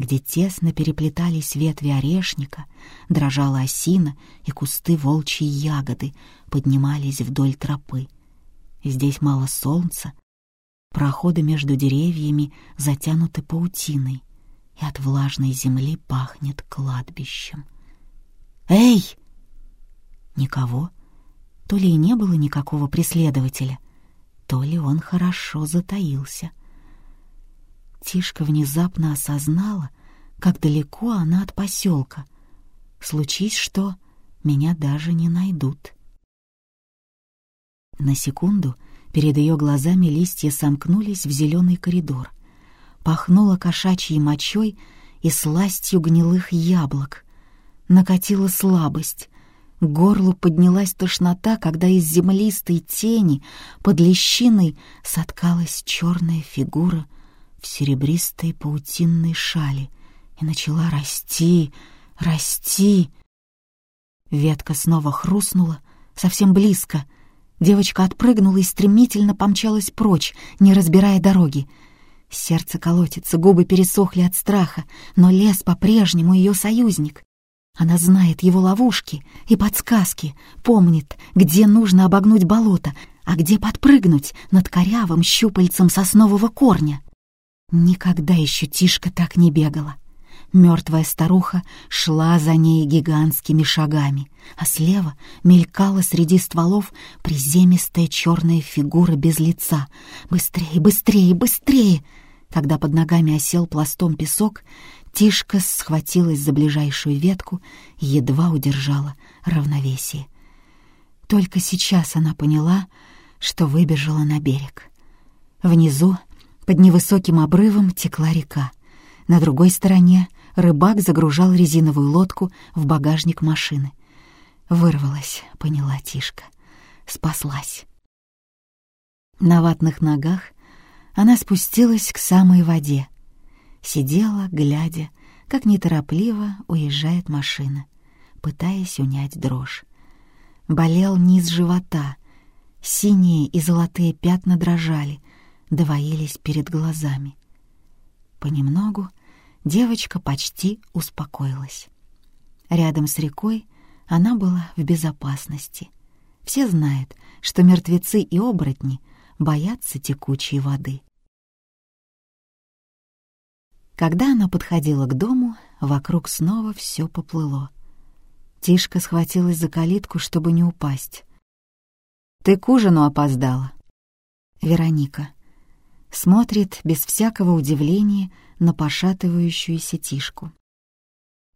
где тесно переплетались ветви орешника, дрожала осина и кусты волчьей ягоды поднимались вдоль тропы. Здесь мало солнца, проходы между деревьями затянуты паутиной, и от влажной земли пахнет кладбищем. «Эй!» Никого. То ли и не было никакого преследователя — то ли он хорошо затаился. Тишка внезапно осознала, как далеко она от поселка. Случись что, меня даже не найдут. На секунду перед ее глазами листья сомкнулись в зеленый коридор. Пахнуло кошачьей мочой и сластью гнилых яблок. Накатила слабость, к горлу поднялась тошнота, когда из землистой тени под лещиной соткалась черная фигура в серебристой паутинной шали и начала расти, расти. Ветка снова хрустнула, совсем близко. Девочка отпрыгнула и стремительно помчалась прочь, не разбирая дороги. Сердце колотится, губы пересохли от страха, но лес по-прежнему ее союзник. Она знает его ловушки и подсказки, помнит, где нужно обогнуть болото, а где подпрыгнуть над корявым щупальцем соснового корня. Никогда еще Тишка так не бегала. Мертвая старуха шла за ней гигантскими шагами, а слева мелькала среди стволов приземистая черная фигура без лица. «Быстрее, быстрее, быстрее!» Когда под ногами осел пластом песок, Тишка схватилась за ближайшую ветку и едва удержала равновесие. Только сейчас она поняла, что выбежала на берег. Внизу, под невысоким обрывом, текла река. На другой стороне рыбак загружал резиновую лодку в багажник машины. Вырвалась, поняла Тишка. Спаслась. На ватных ногах она спустилась к самой воде. Сидела, глядя, как неторопливо уезжает машина, пытаясь унять дрожь. Болел низ живота, синие и золотые пятна дрожали, двоились перед глазами. Понемногу девочка почти успокоилась. Рядом с рекой она была в безопасности. Все знают, что мертвецы и оборотни боятся текучей воды. Когда она подходила к дому, вокруг снова все поплыло. Тишка схватилась за калитку, чтобы не упасть. «Ты к ужину опоздала». Вероника смотрит без всякого удивления на пошатывающуюся Тишку.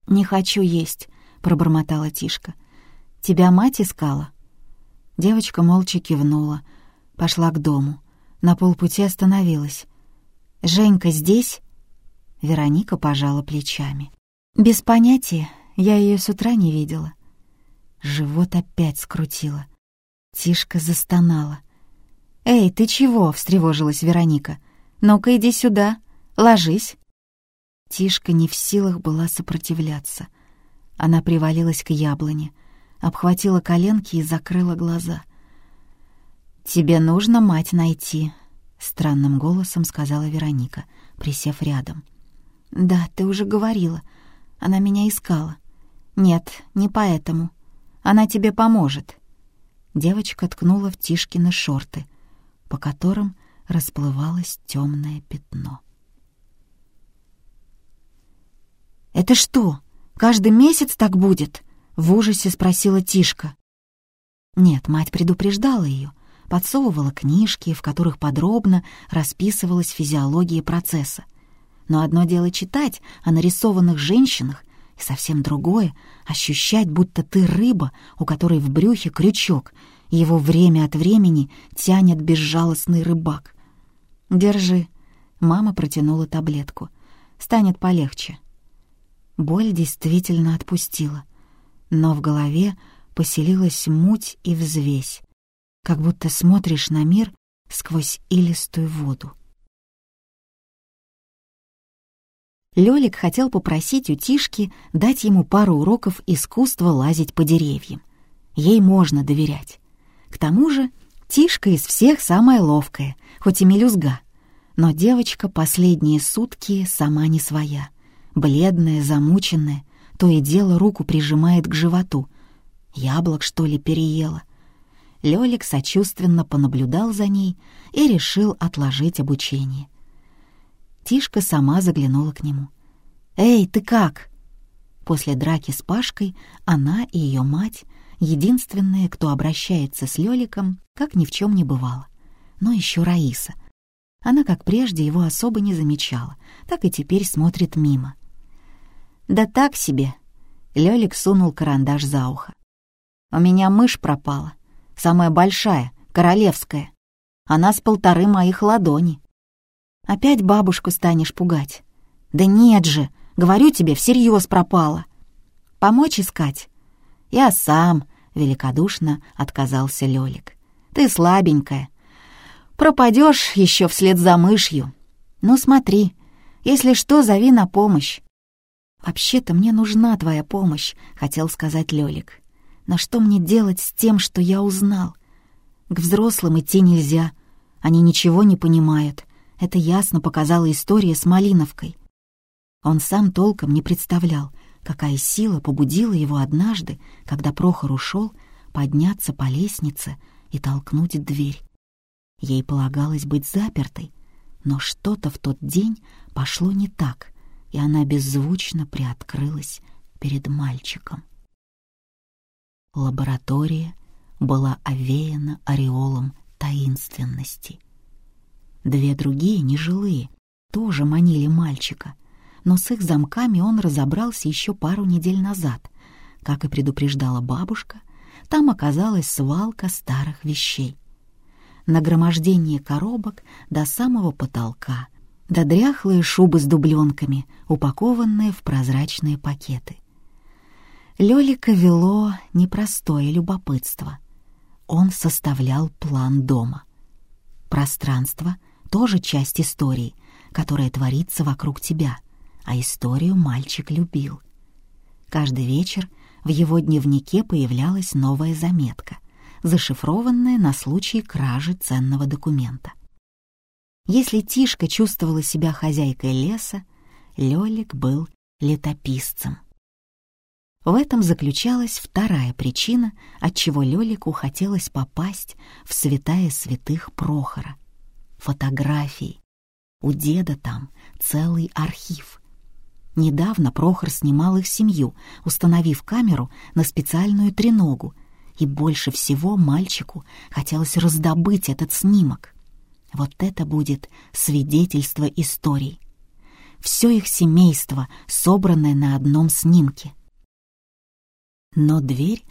«Не хочу есть», — пробормотала Тишка. «Тебя мать искала?» Девочка молча кивнула, пошла к дому. На полпути остановилась. «Женька здесь?» Вероника пожала плечами. «Без понятия, я ее с утра не видела». Живот опять скрутило. Тишка застонала. «Эй, ты чего?» — встревожилась Вероника. «Ну-ка иди сюда, ложись». Тишка не в силах была сопротивляться. Она привалилась к яблоне, обхватила коленки и закрыла глаза. «Тебе нужно мать найти», — странным голосом сказала Вероника, присев рядом. «Да, ты уже говорила. Она меня искала». «Нет, не поэтому. Она тебе поможет». Девочка ткнула в Тишкины шорты, по которым расплывалось темное пятно. «Это что, каждый месяц так будет?» — в ужасе спросила Тишка. Нет, мать предупреждала ее, подсовывала книжки, в которых подробно расписывалась физиология процесса. Но одно дело читать о нарисованных женщинах, и совсем другое — ощущать, будто ты рыба, у которой в брюхе крючок, его время от времени тянет безжалостный рыбак. «Держи», — мама протянула таблетку. «Станет полегче». Боль действительно отпустила, но в голове поселилась муть и взвесь, как будто смотришь на мир сквозь илистую воду. Лёлик хотел попросить у Тишки дать ему пару уроков искусства лазить по деревьям. Ей можно доверять. К тому же Тишка из всех самая ловкая, хоть и мелюзга. Но девочка последние сутки сама не своя. Бледная, замученная, то и дело руку прижимает к животу. Яблок, что ли, переела. Лёлик сочувственно понаблюдал за ней и решил отложить обучение. Тишка сама заглянула к нему. «Эй, ты как?» После драки с Пашкой она и ее мать — единственные, кто обращается с Лёликом, как ни в чем не бывало. Но еще Раиса. Она, как прежде, его особо не замечала, так и теперь смотрит мимо. «Да так себе!» — Лёлик сунул карандаш за ухо. «У меня мышь пропала, самая большая, королевская. Она с полторы моих ладони. Опять бабушку станешь пугать. Да нет же, говорю тебе, всерьез пропала. Помочь искать? Я сам, великодушно отказался Лёлик. Ты слабенькая. Пропадешь еще вслед за мышью. Ну смотри, если что, зови на помощь. «Вообще-то мне нужна твоя помощь», — хотел сказать Лёлик. Но что мне делать с тем, что я узнал? К взрослым идти нельзя. Они ничего не понимают. Это ясно показала история с Малиновкой. Он сам толком не представлял, какая сила побудила его однажды, когда Прохор ушел, подняться по лестнице и толкнуть дверь. Ей полагалось быть запертой, но что-то в тот день пошло не так, и она беззвучно приоткрылась перед мальчиком. Лаборатория была овеяна ореолом таинственности. Две другие, нежилые, тоже манили мальчика, но с их замками он разобрался еще пару недель назад. Как и предупреждала бабушка, там оказалась свалка старых вещей. Нагромождение коробок до самого потолка, до дряхлые шубы с дубленками, упакованные в прозрачные пакеты. Лёлика вело непростое любопытство. Он составлял план дома. Пространство — тоже часть истории, которая творится вокруг тебя, а историю мальчик любил. Каждый вечер в его дневнике появлялась новая заметка, зашифрованная на случай кражи ценного документа. Если Тишка чувствовала себя хозяйкой леса, Лёлик был летописцем. В этом заключалась вторая причина, отчего Лёлику хотелось попасть в святая святых Прохора. Фотографии. У деда там целый архив. Недавно Прохор снимал их семью, установив камеру на специальную треногу, и больше всего мальчику хотелось раздобыть этот снимок. Вот это будет свидетельство истории. Все их семейство, собранное на одном снимке. Но дверь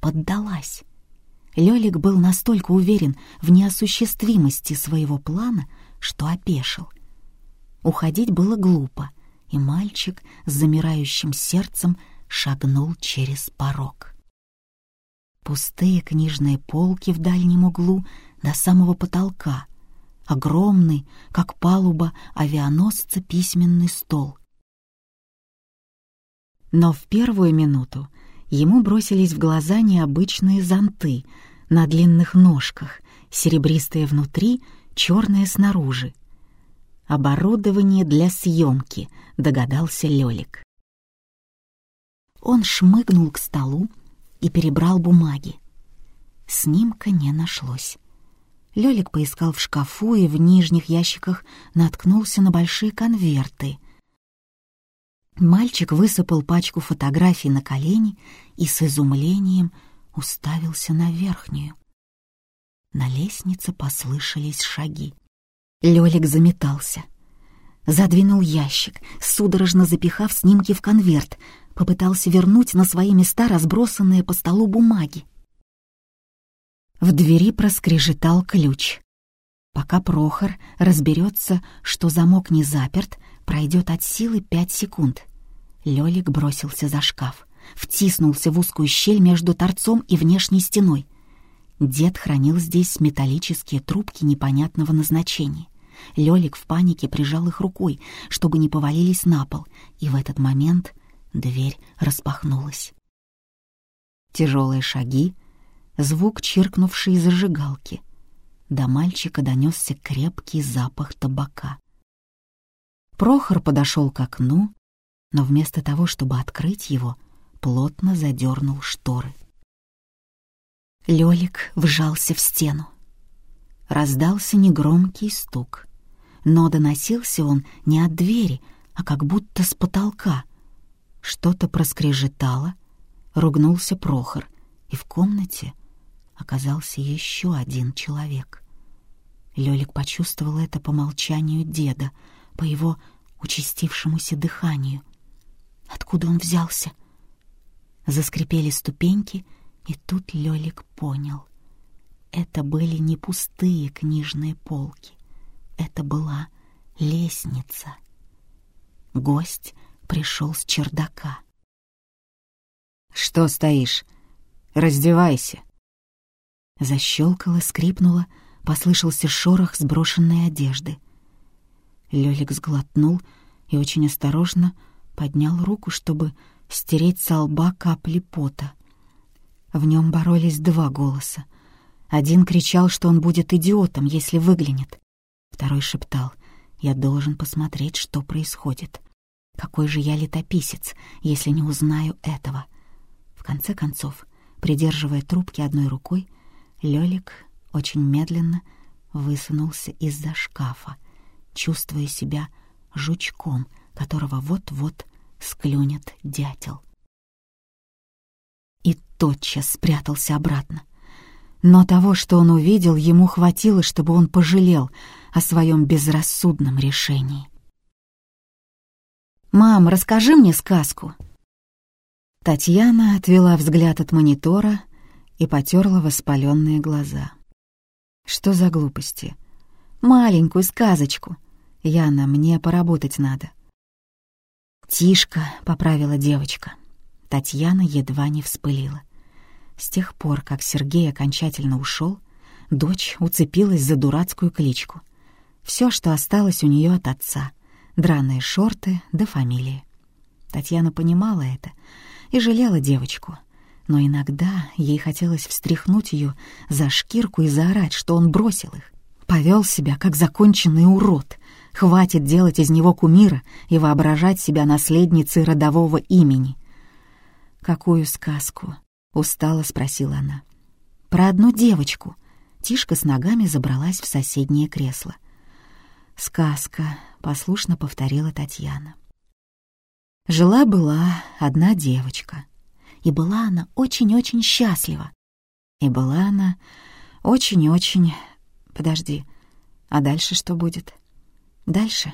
поддалась. Лёлик был настолько уверен в неосуществимости своего плана, что опешил. Уходить было глупо, и мальчик с замирающим сердцем шагнул через порог. Пустые книжные полки в дальнем углу до самого потолка, огромный, как палуба авианосца, письменный стол. Но в первую минуту ему бросились в глаза необычные зонты на длинных ножках, серебристые внутри, черные снаружи. «Оборудование для съемки», — догадался Лёлик. Он шмыгнул к столу и перебрал бумаги. Снимка не нашлось. Лёлик поискал в шкафу и в нижних ящиках наткнулся на большие конверты. Мальчик высыпал пачку фотографий на колени и с изумлением уставился на верхнюю. На лестнице послышались шаги. Лёлик заметался. Задвинул ящик, судорожно запихав снимки в конверт, попытался вернуть на свои места разбросанные по столу бумаги. В двери проскрежетал ключ. Пока Прохор разберется, что замок не заперт, пройдет от силы пять секунд. Лёлик бросился за шкаф, втиснулся в узкую щель между торцом и внешней стеной. Дед хранил здесь металлические трубки непонятного назначения. Лёлик в панике прижал их рукой, чтобы не повалились на пол, и в этот момент дверь распахнулась. Тяжелые шаги, звук чиркнувшей зажигалки. До мальчика донесся крепкий запах табака. Прохор подошел к окну, но вместо того, чтобы открыть его, плотно задернул шторы. Лёлик вжался в стену. Раздался негромкий стук, но доносился он не от двери, а как будто с потолка. Что-то проскрежетало, ругнулся Прохор, и в комнате оказался еще один человек. Лёлик почувствовал это по молчанию деда, по его участившемуся дыханию. Откуда он взялся? Заскрипели ступеньки, и тут Лёлик понял. Это были не пустые книжные полки. Это была лестница. Гость пришел с чердака. «Что стоишь? Раздевайся!» Защелкало, скрипнуло, послышался шорох сброшенной одежды. Лёлик сглотнул и очень осторожно поднял руку, чтобы стереть со лба капли пота. В нем боролись два голоса. Один кричал, что он будет идиотом, если выглянет. Второй шептал, «Я должен посмотреть, что происходит. Какой же я летописец, если не узнаю этого?» В конце концов, придерживая трубки одной рукой, Лёлик очень медленно высунулся из-за шкафа, чувствуя себя жучком, которого вот-вот склюнет дятел. И тотчас спрятался обратно. Но того, что он увидел, ему хватило, чтобы он пожалел о своем безрассудном решении. «Мам, расскажи мне сказку». Татьяна отвела взгляд от монитора и потерла воспаленные глаза. «Что за глупости?» «Маленькую сказочку. Яна, мне поработать надо». «Тишка», — поправила девочка. Татьяна едва не вспылила. С тех пор, как Сергей окончательно ушел, дочь уцепилась за дурацкую кличку. Все, что осталось у нее от отца — драные шорты да фамилии. Татьяна понимала это и жалела девочку, но иногда ей хотелось встряхнуть ее за шкирку и заорать, что он бросил их. Повел себя, как законченный урод. Хватит делать из него кумира и воображать себя наследницей родового имени. Какую сказку? — устало спросила она. «Про одну девочку». Тишка с ногами забралась в соседнее кресло. «Сказка», — послушно повторила Татьяна. Жила-была одна девочка, и была она очень-очень счастлива. И была она очень-очень... Подожди, а дальше что будет? Дальше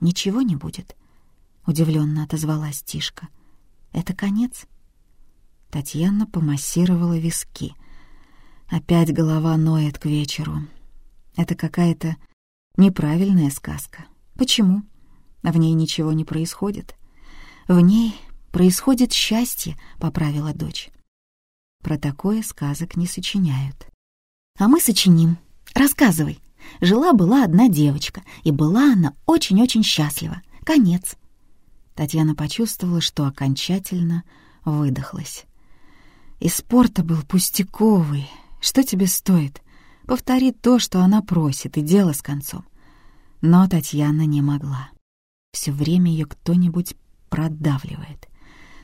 ничего не будет, — удивленно отозвалась Тишка. Это конец? — Татьяна помассировала виски. Опять голова ноет к вечеру. Это какая-то неправильная сказка. Почему? В ней ничего не происходит. В ней происходит счастье, поправила дочь. Про такое сказок не сочиняют. А мы сочиним. Рассказывай. Жила-была одна девочка, и была она очень-очень счастлива. Конец. Татьяна почувствовала, что окончательно выдохлась. И спорта был пустяковый. Что тебе стоит? Повтори то, что она просит, и дело с концом. Но Татьяна не могла. Все время ее кто-нибудь продавливает.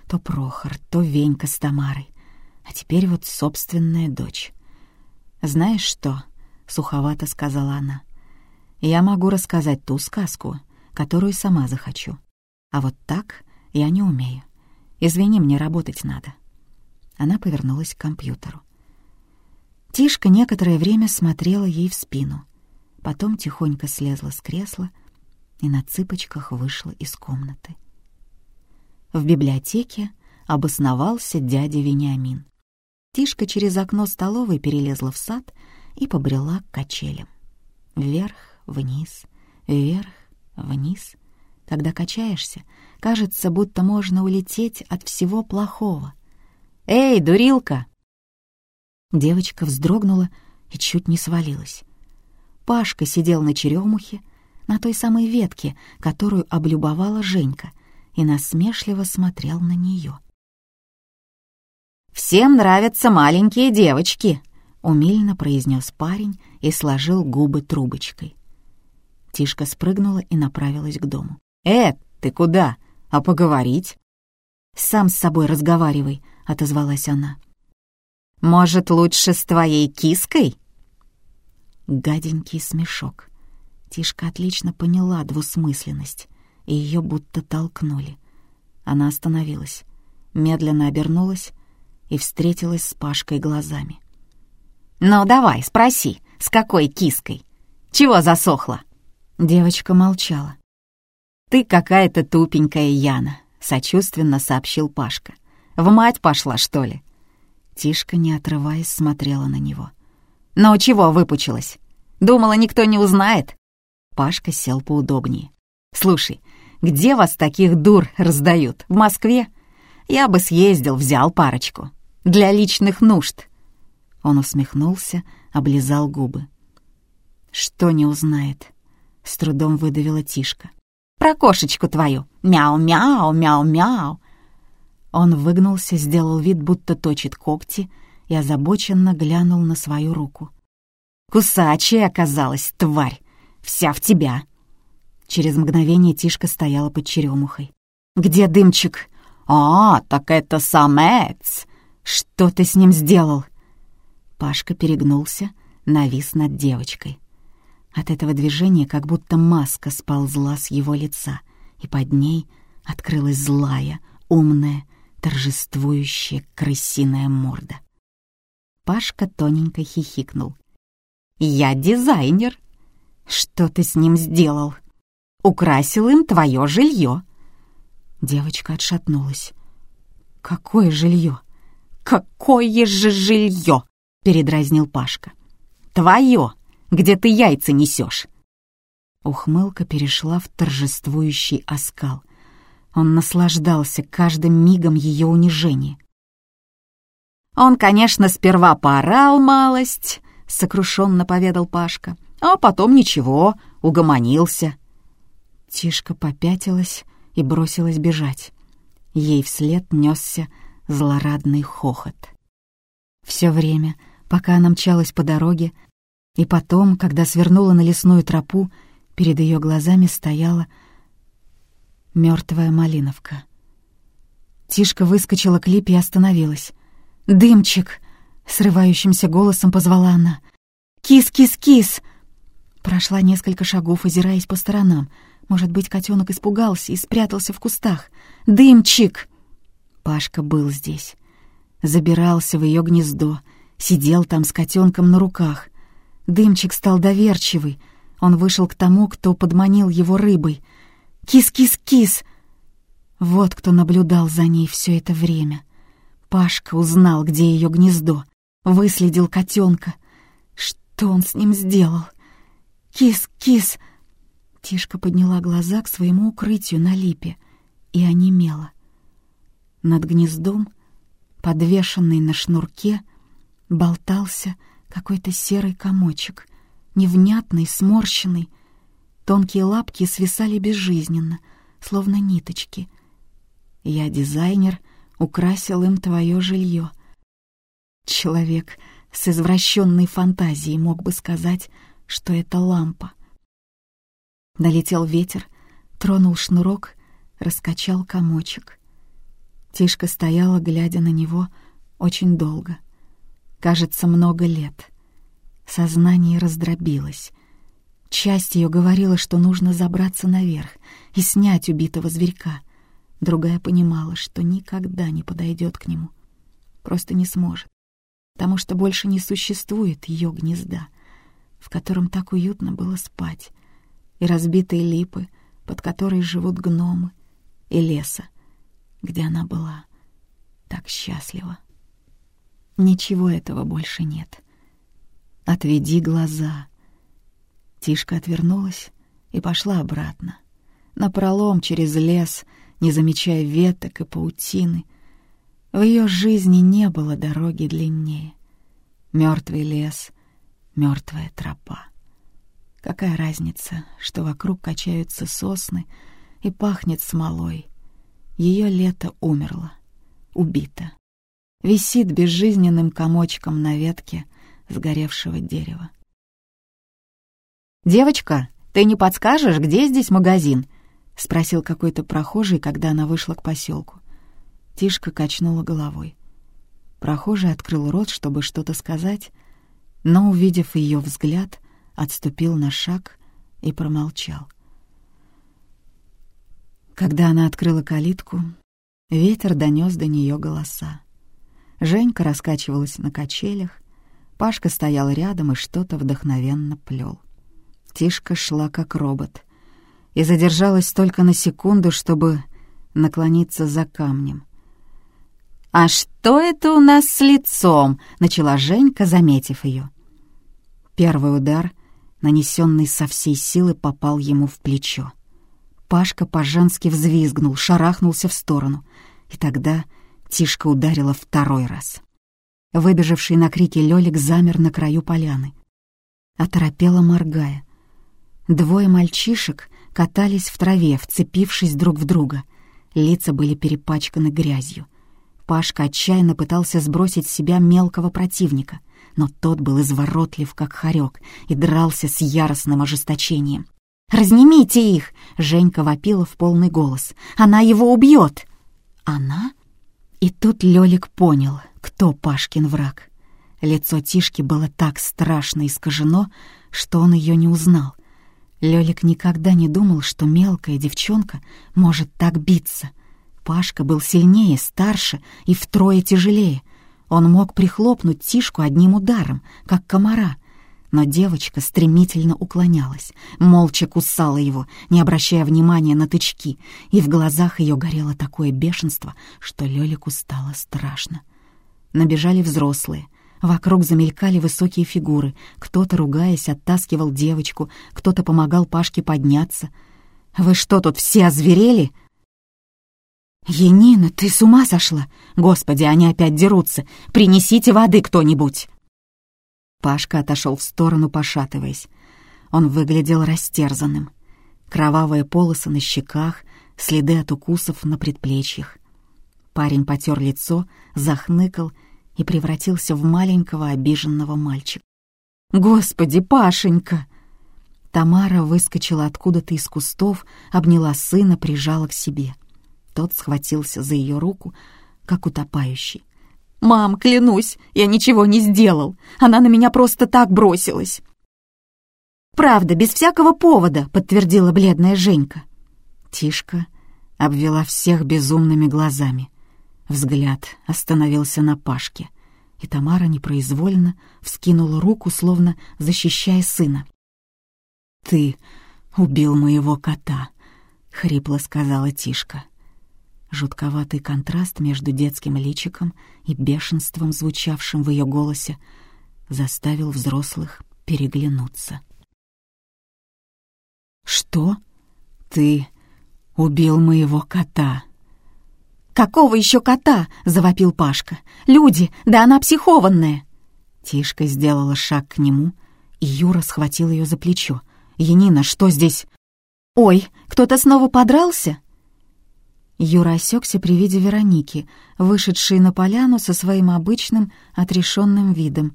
То Прохор, то Венька с Тамарой. А теперь вот собственная дочь. «Знаешь что?» — суховато сказала она. «Я могу рассказать ту сказку, которую сама захочу. А вот так я не умею. Извини, мне работать надо». Она повернулась к компьютеру. Тишка некоторое время смотрела ей в спину, потом тихонько слезла с кресла и на цыпочках вышла из комнаты. В библиотеке обосновался дядя Вениамин. Тишка через окно столовой перелезла в сад и побрела к качелям. Вверх, вниз, вверх, вниз. Когда качаешься, кажется, будто можно улететь от всего плохого — «Эй, дурилка!» Девочка вздрогнула и чуть не свалилась. Пашка сидел на черемухе, на той самой ветке, которую облюбовала Женька, и насмешливо смотрел на нее. «Всем нравятся маленькие девочки», — умильно произнес парень и сложил губы трубочкой. Тишка спрыгнула и направилась к дому. «Э, ты куда? А поговорить?» «Сам с собой разговаривай», — отозвалась она. «Может, лучше с твоей киской?» Гаденький смешок. Тишка отлично поняла двусмысленность, и ее будто толкнули. Она остановилась, медленно обернулась и встретилась с Пашкой глазами. «Ну, давай, спроси, с какой киской? Чего засохла?» Девочка молчала. «Ты какая-то тупенькая Яна», — сочувственно сообщил Пашка. — в мать пошла, что ли?» Тишка, не отрываясь, смотрела на него. «Ну чего выпучилась? Думала, никто не узнает?» Пашка сел поудобнее. «Слушай, где вас таких дур раздают? В Москве? Я бы съездил, взял парочку. Для личных нужд». Он усмехнулся, облизал губы. «Что не узнает?» — с трудом выдавила Тишка. «Про кошечку твою. Мяу-мяу, мяу-мяу. Он выгнулся, сделал вид, будто точит когти, и озабоченно глянул на свою руку. «Кусачая оказалась, тварь! Вся в тебя!» Через мгновение Тишка стояла под черемухой. «Где дымчик?» «А, так это самец! Что ты с ним сделал?» Пашка перегнулся, навис над девочкой. От этого движения как будто маска сползла с его лица, и под ней открылась злая, умная, торжествующая крысиная морда. Пашка тоненько хихикнул. «Я дизайнер!» «Что ты с ним сделал?» «Украсил им твое жилье!» Девочка отшатнулась. «Какое жилье?» «Какое же жилье!» — передразнил Пашка. «Твое! Где ты яйца несешь?» Ухмылка перешла в торжествующий оскал. Он наслаждался каждым мигом ее унижения. «Он, конечно, сперва поорал малость», — сокрушенно поведал Пашка, «а потом ничего, угомонился». Тишка попятилась и бросилась бежать. Ей вслед несся злорадный хохот. Все время, пока она мчалась по дороге, и потом, когда свернула на лесную тропу, перед ее глазами стояла мертвая малиновка. Тишка выскочила к липе и остановилась. «Дымчик!» — срывающимся голосом позвала она. «Кис-кис-кис!» Прошла несколько шагов, озираясь по сторонам. Может быть, котенок испугался и спрятался в кустах. «Дымчик!» Пашка был здесь. Забирался в ее гнездо, сидел там с котенком на руках. Дымчик стал доверчивый. Он вышел к тому, кто подманил его рыбой. «Кис-кис-кис!» Вот кто наблюдал за ней все это время. Пашка узнал, где ее гнездо, выследил котенка. Что он с ним сделал? «Кис-кис!» Тишка подняла глаза к своему укрытию на липе и онемела. Над гнездом, подвешенный на шнурке, болтался какой-то серый комочек, невнятный, сморщенный. Тонкие лапки свисали безжизненно, словно ниточки. Я дизайнер, украсил им твое жилье. Человек с извращенной фантазией мог бы сказать, что это лампа. Налетел ветер, тронул шнурок, раскачал комочек. Тишка стояла, глядя на него, очень долго. Кажется, много лет. Сознание раздробилось. Часть ее говорила, что нужно забраться наверх и снять убитого зверька. Другая понимала, что никогда не подойдет к нему. Просто не сможет. Потому что больше не существует ее гнезда, в котором так уютно было спать, и разбитые липы, под которой живут гномы, и леса, где она была так счастлива. Ничего этого больше нет. Отведи глаза. Тишка отвернулась и пошла обратно. Напролом через лес, не замечая веток и паутины. В ее жизни не было дороги длиннее. Мертвый лес, мертвая тропа. Какая разница, что вокруг качаются сосны и пахнет смолой, ее лето умерло, убито. Висит безжизненным комочком на ветке сгоревшего дерева. «Девочка, ты не подскажешь, где здесь магазин?» — спросил какой-то прохожий, когда она вышла к поселку. Тишка качнула головой. Прохожий открыл рот, чтобы что-то сказать, но, увидев ее взгляд, отступил на шаг и промолчал. Когда она открыла калитку, ветер донес до нее голоса. Женька раскачивалась на качелях, Пашка стоял рядом и что-то вдохновенно плел. Тишка шла как робот и задержалась только на секунду, чтобы наклониться за камнем. «А что это у нас с лицом?» — начала Женька, заметив ее. Первый удар, нанесенный со всей силы, попал ему в плечо. Пашка по-женски взвизгнул, шарахнулся в сторону. И тогда Тишка ударила второй раз. Выбежавший на крики Лёлик замер на краю поляны. Оторопела моргая. Двое мальчишек катались в траве, вцепившись друг в друга. Лица были перепачканы грязью. Пашка отчаянно пытался сбросить с себя мелкого противника, но тот был изворотлив, как хорек, и дрался с яростным ожесточением. «Разнимите их!» — Женька вопила в полный голос. «Она его убьет!» «Она?» И тут Лёлик понял, кто Пашкин враг. Лицо Тишки было так страшно искажено, что он ее не узнал. Лёлик никогда не думал, что мелкая девчонка может так биться. Пашка был сильнее, старше и втрое тяжелее. Он мог прихлопнуть Тишку одним ударом, как комара. Но девочка стремительно уклонялась, молча кусала его, не обращая внимания на тычки, и в глазах ее горело такое бешенство, что Лёлику стало страшно. Набежали взрослые — Вокруг замелькали высокие фигуры. Кто-то, ругаясь, оттаскивал девочку, кто-то помогал Пашке подняться. «Вы что, тут все озверели?» «Енина, ты с ума сошла? Господи, они опять дерутся! Принесите воды кто-нибудь!» Пашка отошел в сторону, пошатываясь. Он выглядел растерзанным. Кровавые полосы на щеках, следы от укусов на предплечьях. Парень потер лицо, захныкал и превратился в маленького обиженного мальчика. «Господи, Пашенька!» Тамара выскочила откуда-то из кустов, обняла сына, прижала к себе. Тот схватился за ее руку, как утопающий. «Мам, клянусь, я ничего не сделал. Она на меня просто так бросилась». «Правда, без всякого повода», — подтвердила бледная Женька. Тишка обвела всех безумными глазами. Взгляд остановился на Пашке, и Тамара непроизвольно вскинула руку, словно защищая сына. «Ты убил моего кота», — хрипло сказала Тишка. Жутковатый контраст между детским личиком и бешенством, звучавшим в ее голосе, заставил взрослых переглянуться. «Что? Ты убил моего кота?» «Какого еще кота?» — завопил Пашка. «Люди, да она психованная!» Тишка сделала шаг к нему, и Юра схватил ее за плечо. «Янина, что здесь?» «Ой, кто-то снова подрался?» Юра осекся при виде Вероники, вышедшей на поляну со своим обычным отрешенным видом.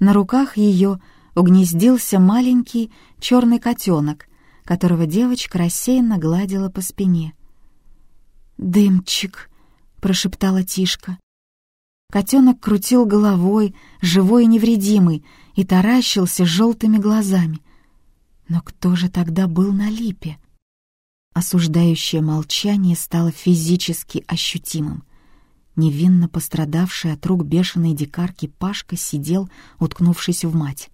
На руках ее угнездился маленький черный котенок, которого девочка рассеянно гладила по спине. «Дымчик», — прошептала Тишка. Котенок крутил головой, живой и невредимый, и таращился желтыми глазами. Но кто же тогда был на липе? Осуждающее молчание стало физически ощутимым. Невинно пострадавший от рук бешеной дикарки Пашка сидел, уткнувшись в мать.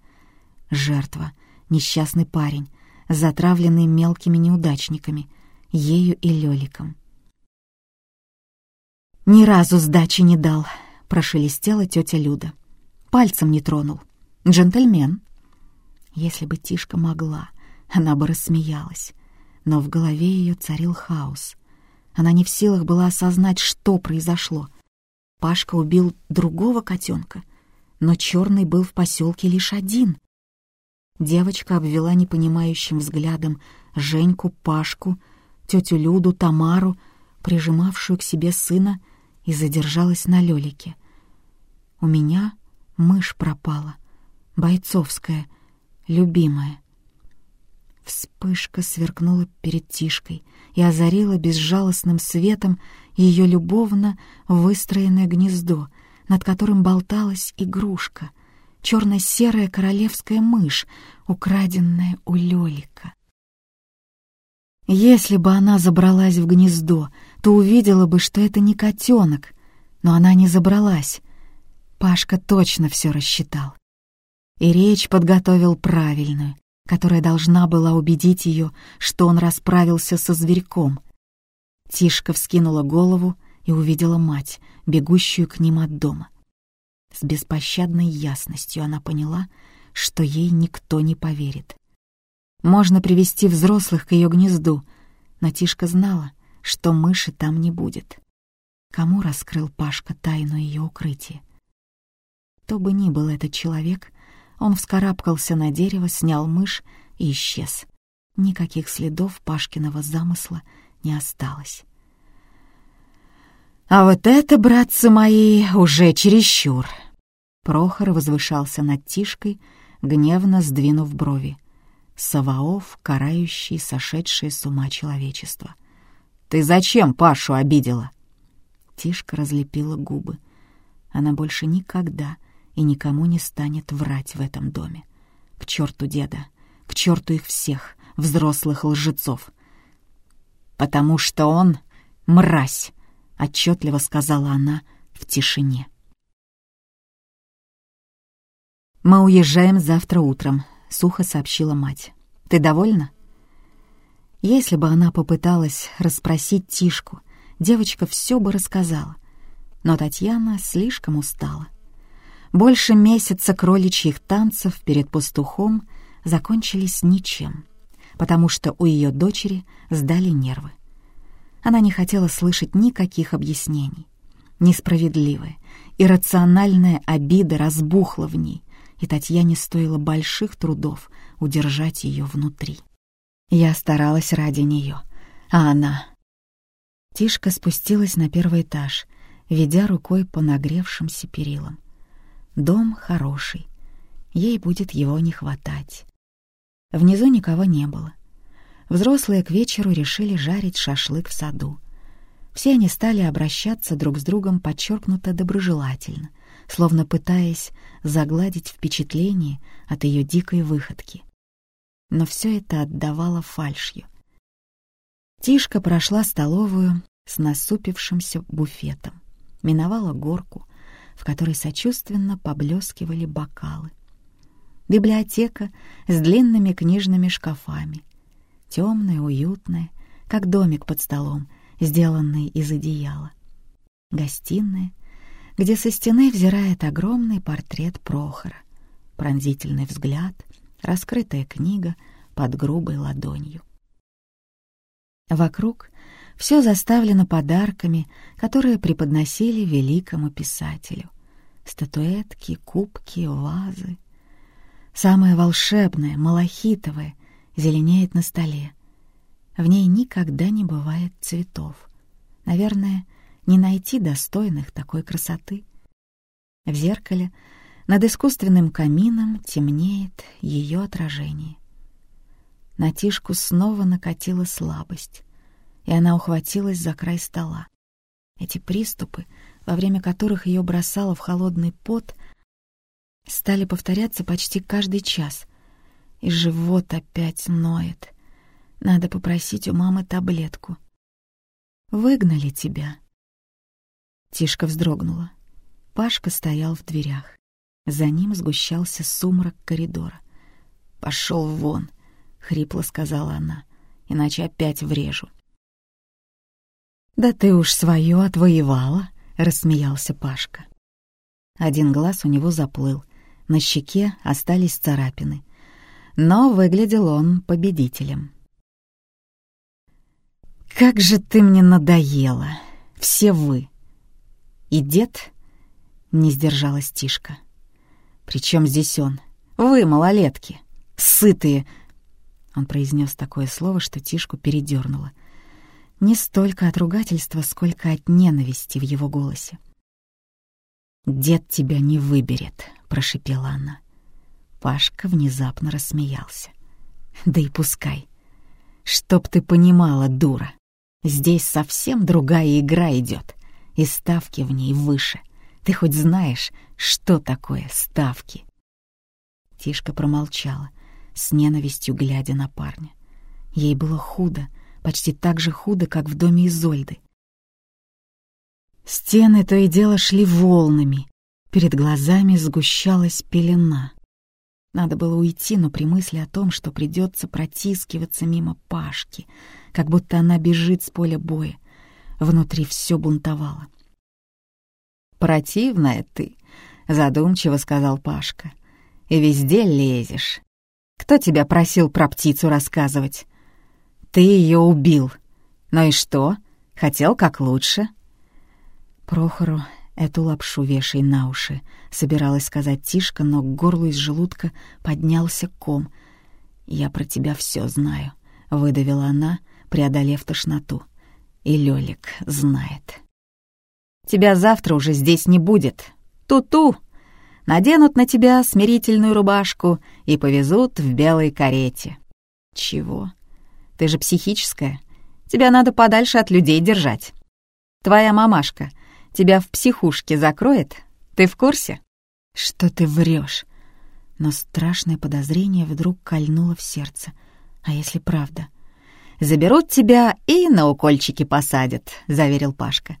Жертва, несчастный парень, затравленный мелкими неудачниками, ею и Лёликом. «Ни разу сдачи не дал», — прошелестела тетя Люда. Пальцем не тронул. «Джентльмен». Если бы Тишка могла, она бы рассмеялась. Но в голове ее царил хаос. Она не в силах была осознать, что произошло. Пашка убил другого котенка, но черный был в поселке лишь один. Девочка обвела непонимающим взглядом Женьку, Пашку, тетю Люду, Тамару, прижимавшую к себе сына и задержалась на Лёлике. У меня мышь пропала, бойцовская, любимая. Вспышка сверкнула перед Тишкой и озарила безжалостным светом ее любовно выстроенное гнездо, над которым болталась игрушка, черно-серая королевская мышь, украденная у Лёлика. Если бы она забралась в гнездо, то увидела бы, что это не котенок, но она не забралась. Пашка точно все рассчитал. И речь подготовил правильную, которая должна была убедить ее, что он расправился со зверьком. Тишка вскинула голову и увидела мать, бегущую к ним от дома. С беспощадной ясностью она поняла, что ей никто не поверит. Можно привести взрослых к ее гнезду, но Тишка знала, что мыши там не будет. Кому раскрыл Пашка тайну ее укрытия? Кто бы ни был этот человек, он вскарабкался на дерево, снял мышь и исчез. Никаких следов Пашкиного замысла не осталось. «А вот это, братцы мои, уже чересчур!» Прохор возвышался над Тишкой, гневно сдвинув брови. Саваоф, карающий сошедшее с ума человечество. «Ты зачем Пашу обидела?» Тишка разлепила губы. Она больше никогда и никому не станет врать в этом доме. К черту деда, к черту их всех, взрослых лжецов. «Потому что он — мразь!» отчетливо сказала она в тишине. «Мы уезжаем завтра утром», — сухо сообщила мать. «Ты довольна?» Если бы она попыталась расспросить Тишку, девочка все бы рассказала. Но Татьяна слишком устала. Больше месяца кроличьих танцев перед пастухом закончились ничем, потому что у ее дочери сдали нервы. Она не хотела слышать никаких объяснений. Несправедливая, иррациональная обида разбухла в ней, и Татьяне стоило больших трудов удержать ее внутри. Я старалась ради нее, а она... Тишка спустилась на первый этаж, ведя рукой по нагревшимся перилам. Дом хороший, ей будет его не хватать. Внизу никого не было. Взрослые к вечеру решили жарить шашлык в саду. Все они стали обращаться друг с другом подчеркнуто доброжелательно, словно пытаясь загладить впечатление от ее дикой выходки. Но все это отдавало фальшью. Тишка прошла столовую с насупившимся буфетом, миновала горку, в которой сочувственно поблескивали бокалы. Библиотека с длинными книжными шкафами — темное, уютное, как домик под столом, сделанный из одеяла. Гостиная, где со стены взирает огромный портрет Прохора, пронзительный взгляд, раскрытая книга под грубой ладонью. Вокруг все заставлено подарками, которые преподносили великому писателю. Статуэтки, кубки, вазы. Самое волшебное, малахитовое, зеленеет на столе. В ней никогда не бывает цветов. Наверное, не найти достойных такой красоты. В зеркале над искусственным камином темнеет ее отражение. На Тишку снова накатила слабость, и она ухватилась за край стола. Эти приступы, во время которых ее бросало в холодный пот, стали повторяться почти каждый час, и живот опять ноет. Надо попросить у мамы таблетку. «Выгнали тебя». Тишка вздрогнула. Пашка стоял в дверях. За ним сгущался сумрак коридора. «Пошел вон», — хрипло сказала она, — «иначе опять врежу». «Да ты уж свое отвоевала», — рассмеялся Пашка. Один глаз у него заплыл, на щеке остались царапины, но выглядел он победителем. «Как же ты мне надоела! Все вы!» «И дед?» — не сдержалась Тишка. «Причем здесь он? Вы, малолетки! Сытые!» Он произнес такое слово, что Тишку передернуло. Не столько от ругательства, сколько от ненависти в его голосе. «Дед тебя не выберет», — прошипела она. Пашка внезапно рассмеялся. «Да и пускай. Чтоб ты понимала, дура, здесь совсем другая игра идет, и ставки в ней выше. Ты хоть знаешь, что такое ставки?» Тишка промолчала, с ненавистью глядя на парня. Ей было худо, почти так же худо, как в доме Изольды. Стены то и дело шли волнами, перед глазами сгущалась пелена. Надо было уйти, но при мысли о том, что придется протискиваться мимо Пашки, как будто она бежит с поля боя, внутри все бунтовало. «Противная ты», — задумчиво сказал Пашка, — «и везде лезешь. Кто тебя просил про птицу рассказывать? Ты ее убил. Ну и что? Хотел как лучше?» Прохору Эту лапшу вешай на уши, собиралась сказать Тишка, но к горлу из желудка поднялся ком. «Я про тебя все знаю», — выдавила она, преодолев тошноту. «И Лёлик знает». Тебя завтра уже здесь не будет. Ту-ту! Наденут на тебя смирительную рубашку и повезут в белой карете. Чего? Ты же психическая. Тебя надо подальше от людей держать. Твоя мамашка тебя в психушке закроет? Ты в курсе? Что ты врешь? Но страшное подозрение вдруг кольнуло в сердце. А если правда? «Заберут тебя и на укольчики посадят», — заверил Пашка.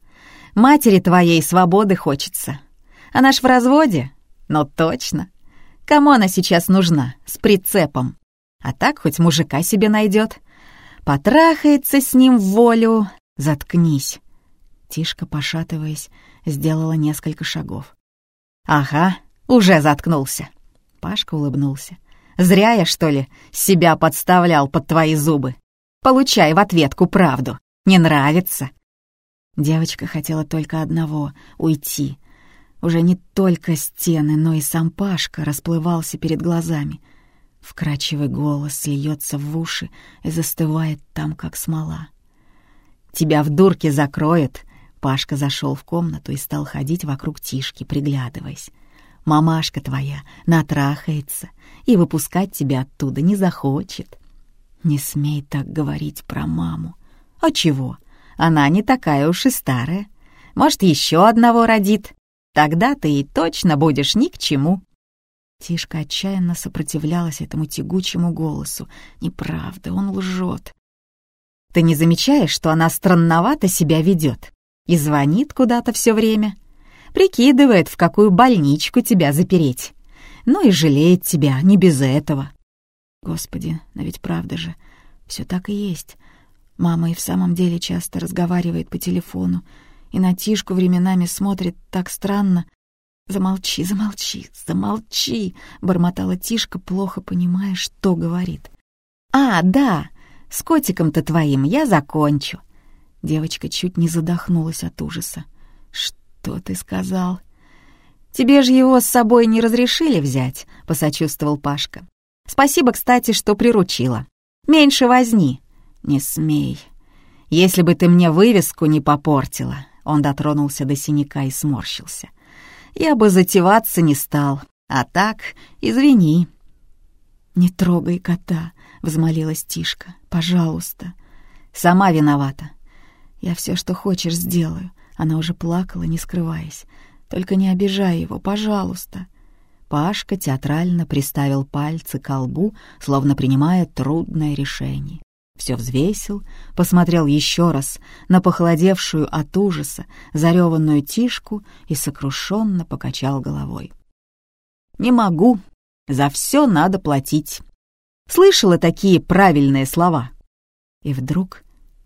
«Матери твоей свободы хочется. Она ж в разводе? Ну точно. Кому она сейчас нужна? С прицепом. А так хоть мужика себе найдет. Потрахается с ним в волю. Заткнись». Тишка, пошатываясь, сделала несколько шагов. «Ага, уже заткнулся». Пашка улыбнулся. «Зря я, что ли, себя подставлял под твои зубы? Получай в ответку правду. Не нравится?» Девочка хотела только одного — уйти. Уже не только стены, но и сам Пашка расплывался перед глазами. Вкрачивый голос льется в уши и застывает там, как смола. «Тебя в дурке закроют!» Пашка зашел в комнату и стал ходить вокруг Тишки, приглядываясь. «Мамашка твоя натрахается и выпускать тебя оттуда не захочет». «Не смей так говорить про маму». «А чего? Она не такая уж и старая. Может, еще одного родит. Тогда ты и точно будешь ни к чему». Тишка отчаянно сопротивлялась этому тягучему голосу. «Неправда, он лжет». «Ты не замечаешь, что она странновато себя ведет? и звонит куда-то все время. Прикидывает, в какую больничку тебя запереть. Ну и жалеет тебя, не без этого. Господи, но ведь правда же, все так и есть. Мама и в самом деле часто разговаривает по телефону, и на Тишку временами смотрит так странно. «Замолчи, замолчи, замолчи!» — бормотала Тишка, плохо понимая, что говорит. «А, да, с котиком-то твоим я закончу. Девочка чуть не задохнулась от ужаса. «Что ты сказал?» «Тебе же его с собой не разрешили взять», — посочувствовал Пашка. «Спасибо, кстати, что приручила. Меньше возни». «Не смей. Если бы ты мне вывеску не попортила», — он дотронулся до синяка и сморщился. «Я бы затеваться не стал. А так, извини». «Не трогай кота», — взмолилась Тишка. «Пожалуйста». «Сама виновата. «Я все, что хочешь, сделаю». Она уже плакала, не скрываясь. «Только не обижай его, пожалуйста». Пашка театрально приставил пальцы к лбу, словно принимая трудное решение. Все взвесил, посмотрел еще раз на похолодевшую от ужаса зареванную тишку и сокрушенно покачал головой. «Не могу. За все надо платить». Слышала такие правильные слова. И вдруг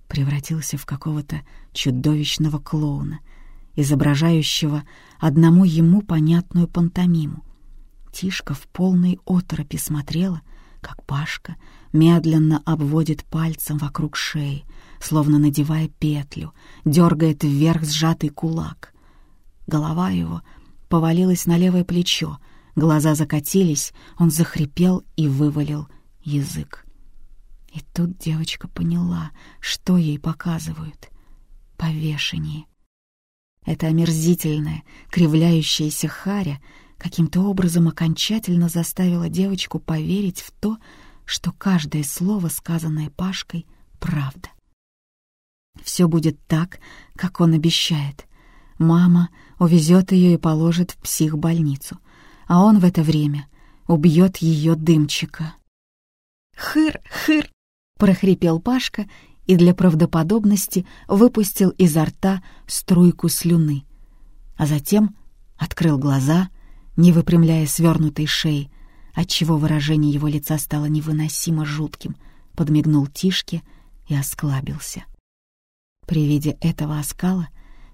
превратился в какого-то чудовищного клоуна, изображающего одному ему понятную пантомиму. Тишка в полной оторопи смотрела, как Пашка медленно обводит пальцем вокруг шеи, словно надевая петлю, дергает вверх сжатый кулак. Голова его повалилась на левое плечо, глаза закатились, он захрипел и вывалил язык. И тут девочка поняла, что ей показывают. Повешение. Это омерзительная, кривляющаяся харя каким-то образом окончательно заставила девочку поверить в то, что каждое слово, сказанное Пашкой, — правда. Все будет так, как он обещает. Мама увезет ее и положит в психбольницу, а он в это время убьет ее дымчика. «Хыр, хыр!» — прохрипел Пашка и для правдоподобности выпустил изо рта струйку слюны. А затем открыл глаза, не выпрямляя свернутой шеи, отчего выражение его лица стало невыносимо жутким, подмигнул Тишке и осклабился. При виде этого оскала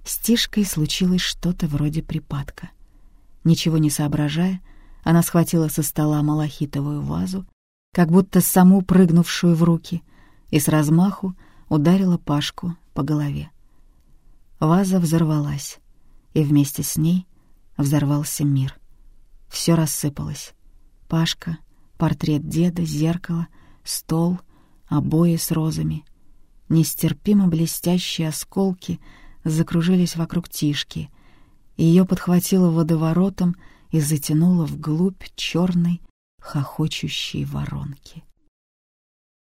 с Тишкой случилось что-то вроде припадка. Ничего не соображая, она схватила со стола малахитовую вазу, как будто саму прыгнувшую в руки, и с размаху ударила Пашку по голове. Ваза взорвалась, и вместе с ней взорвался мир. Все рассыпалось. Пашка, портрет деда, зеркало, стол, обои с розами. Нестерпимо блестящие осколки закружились вокруг Тишки. Ее подхватило водоворотом и затянуло вглубь черной, хохочущей воронки.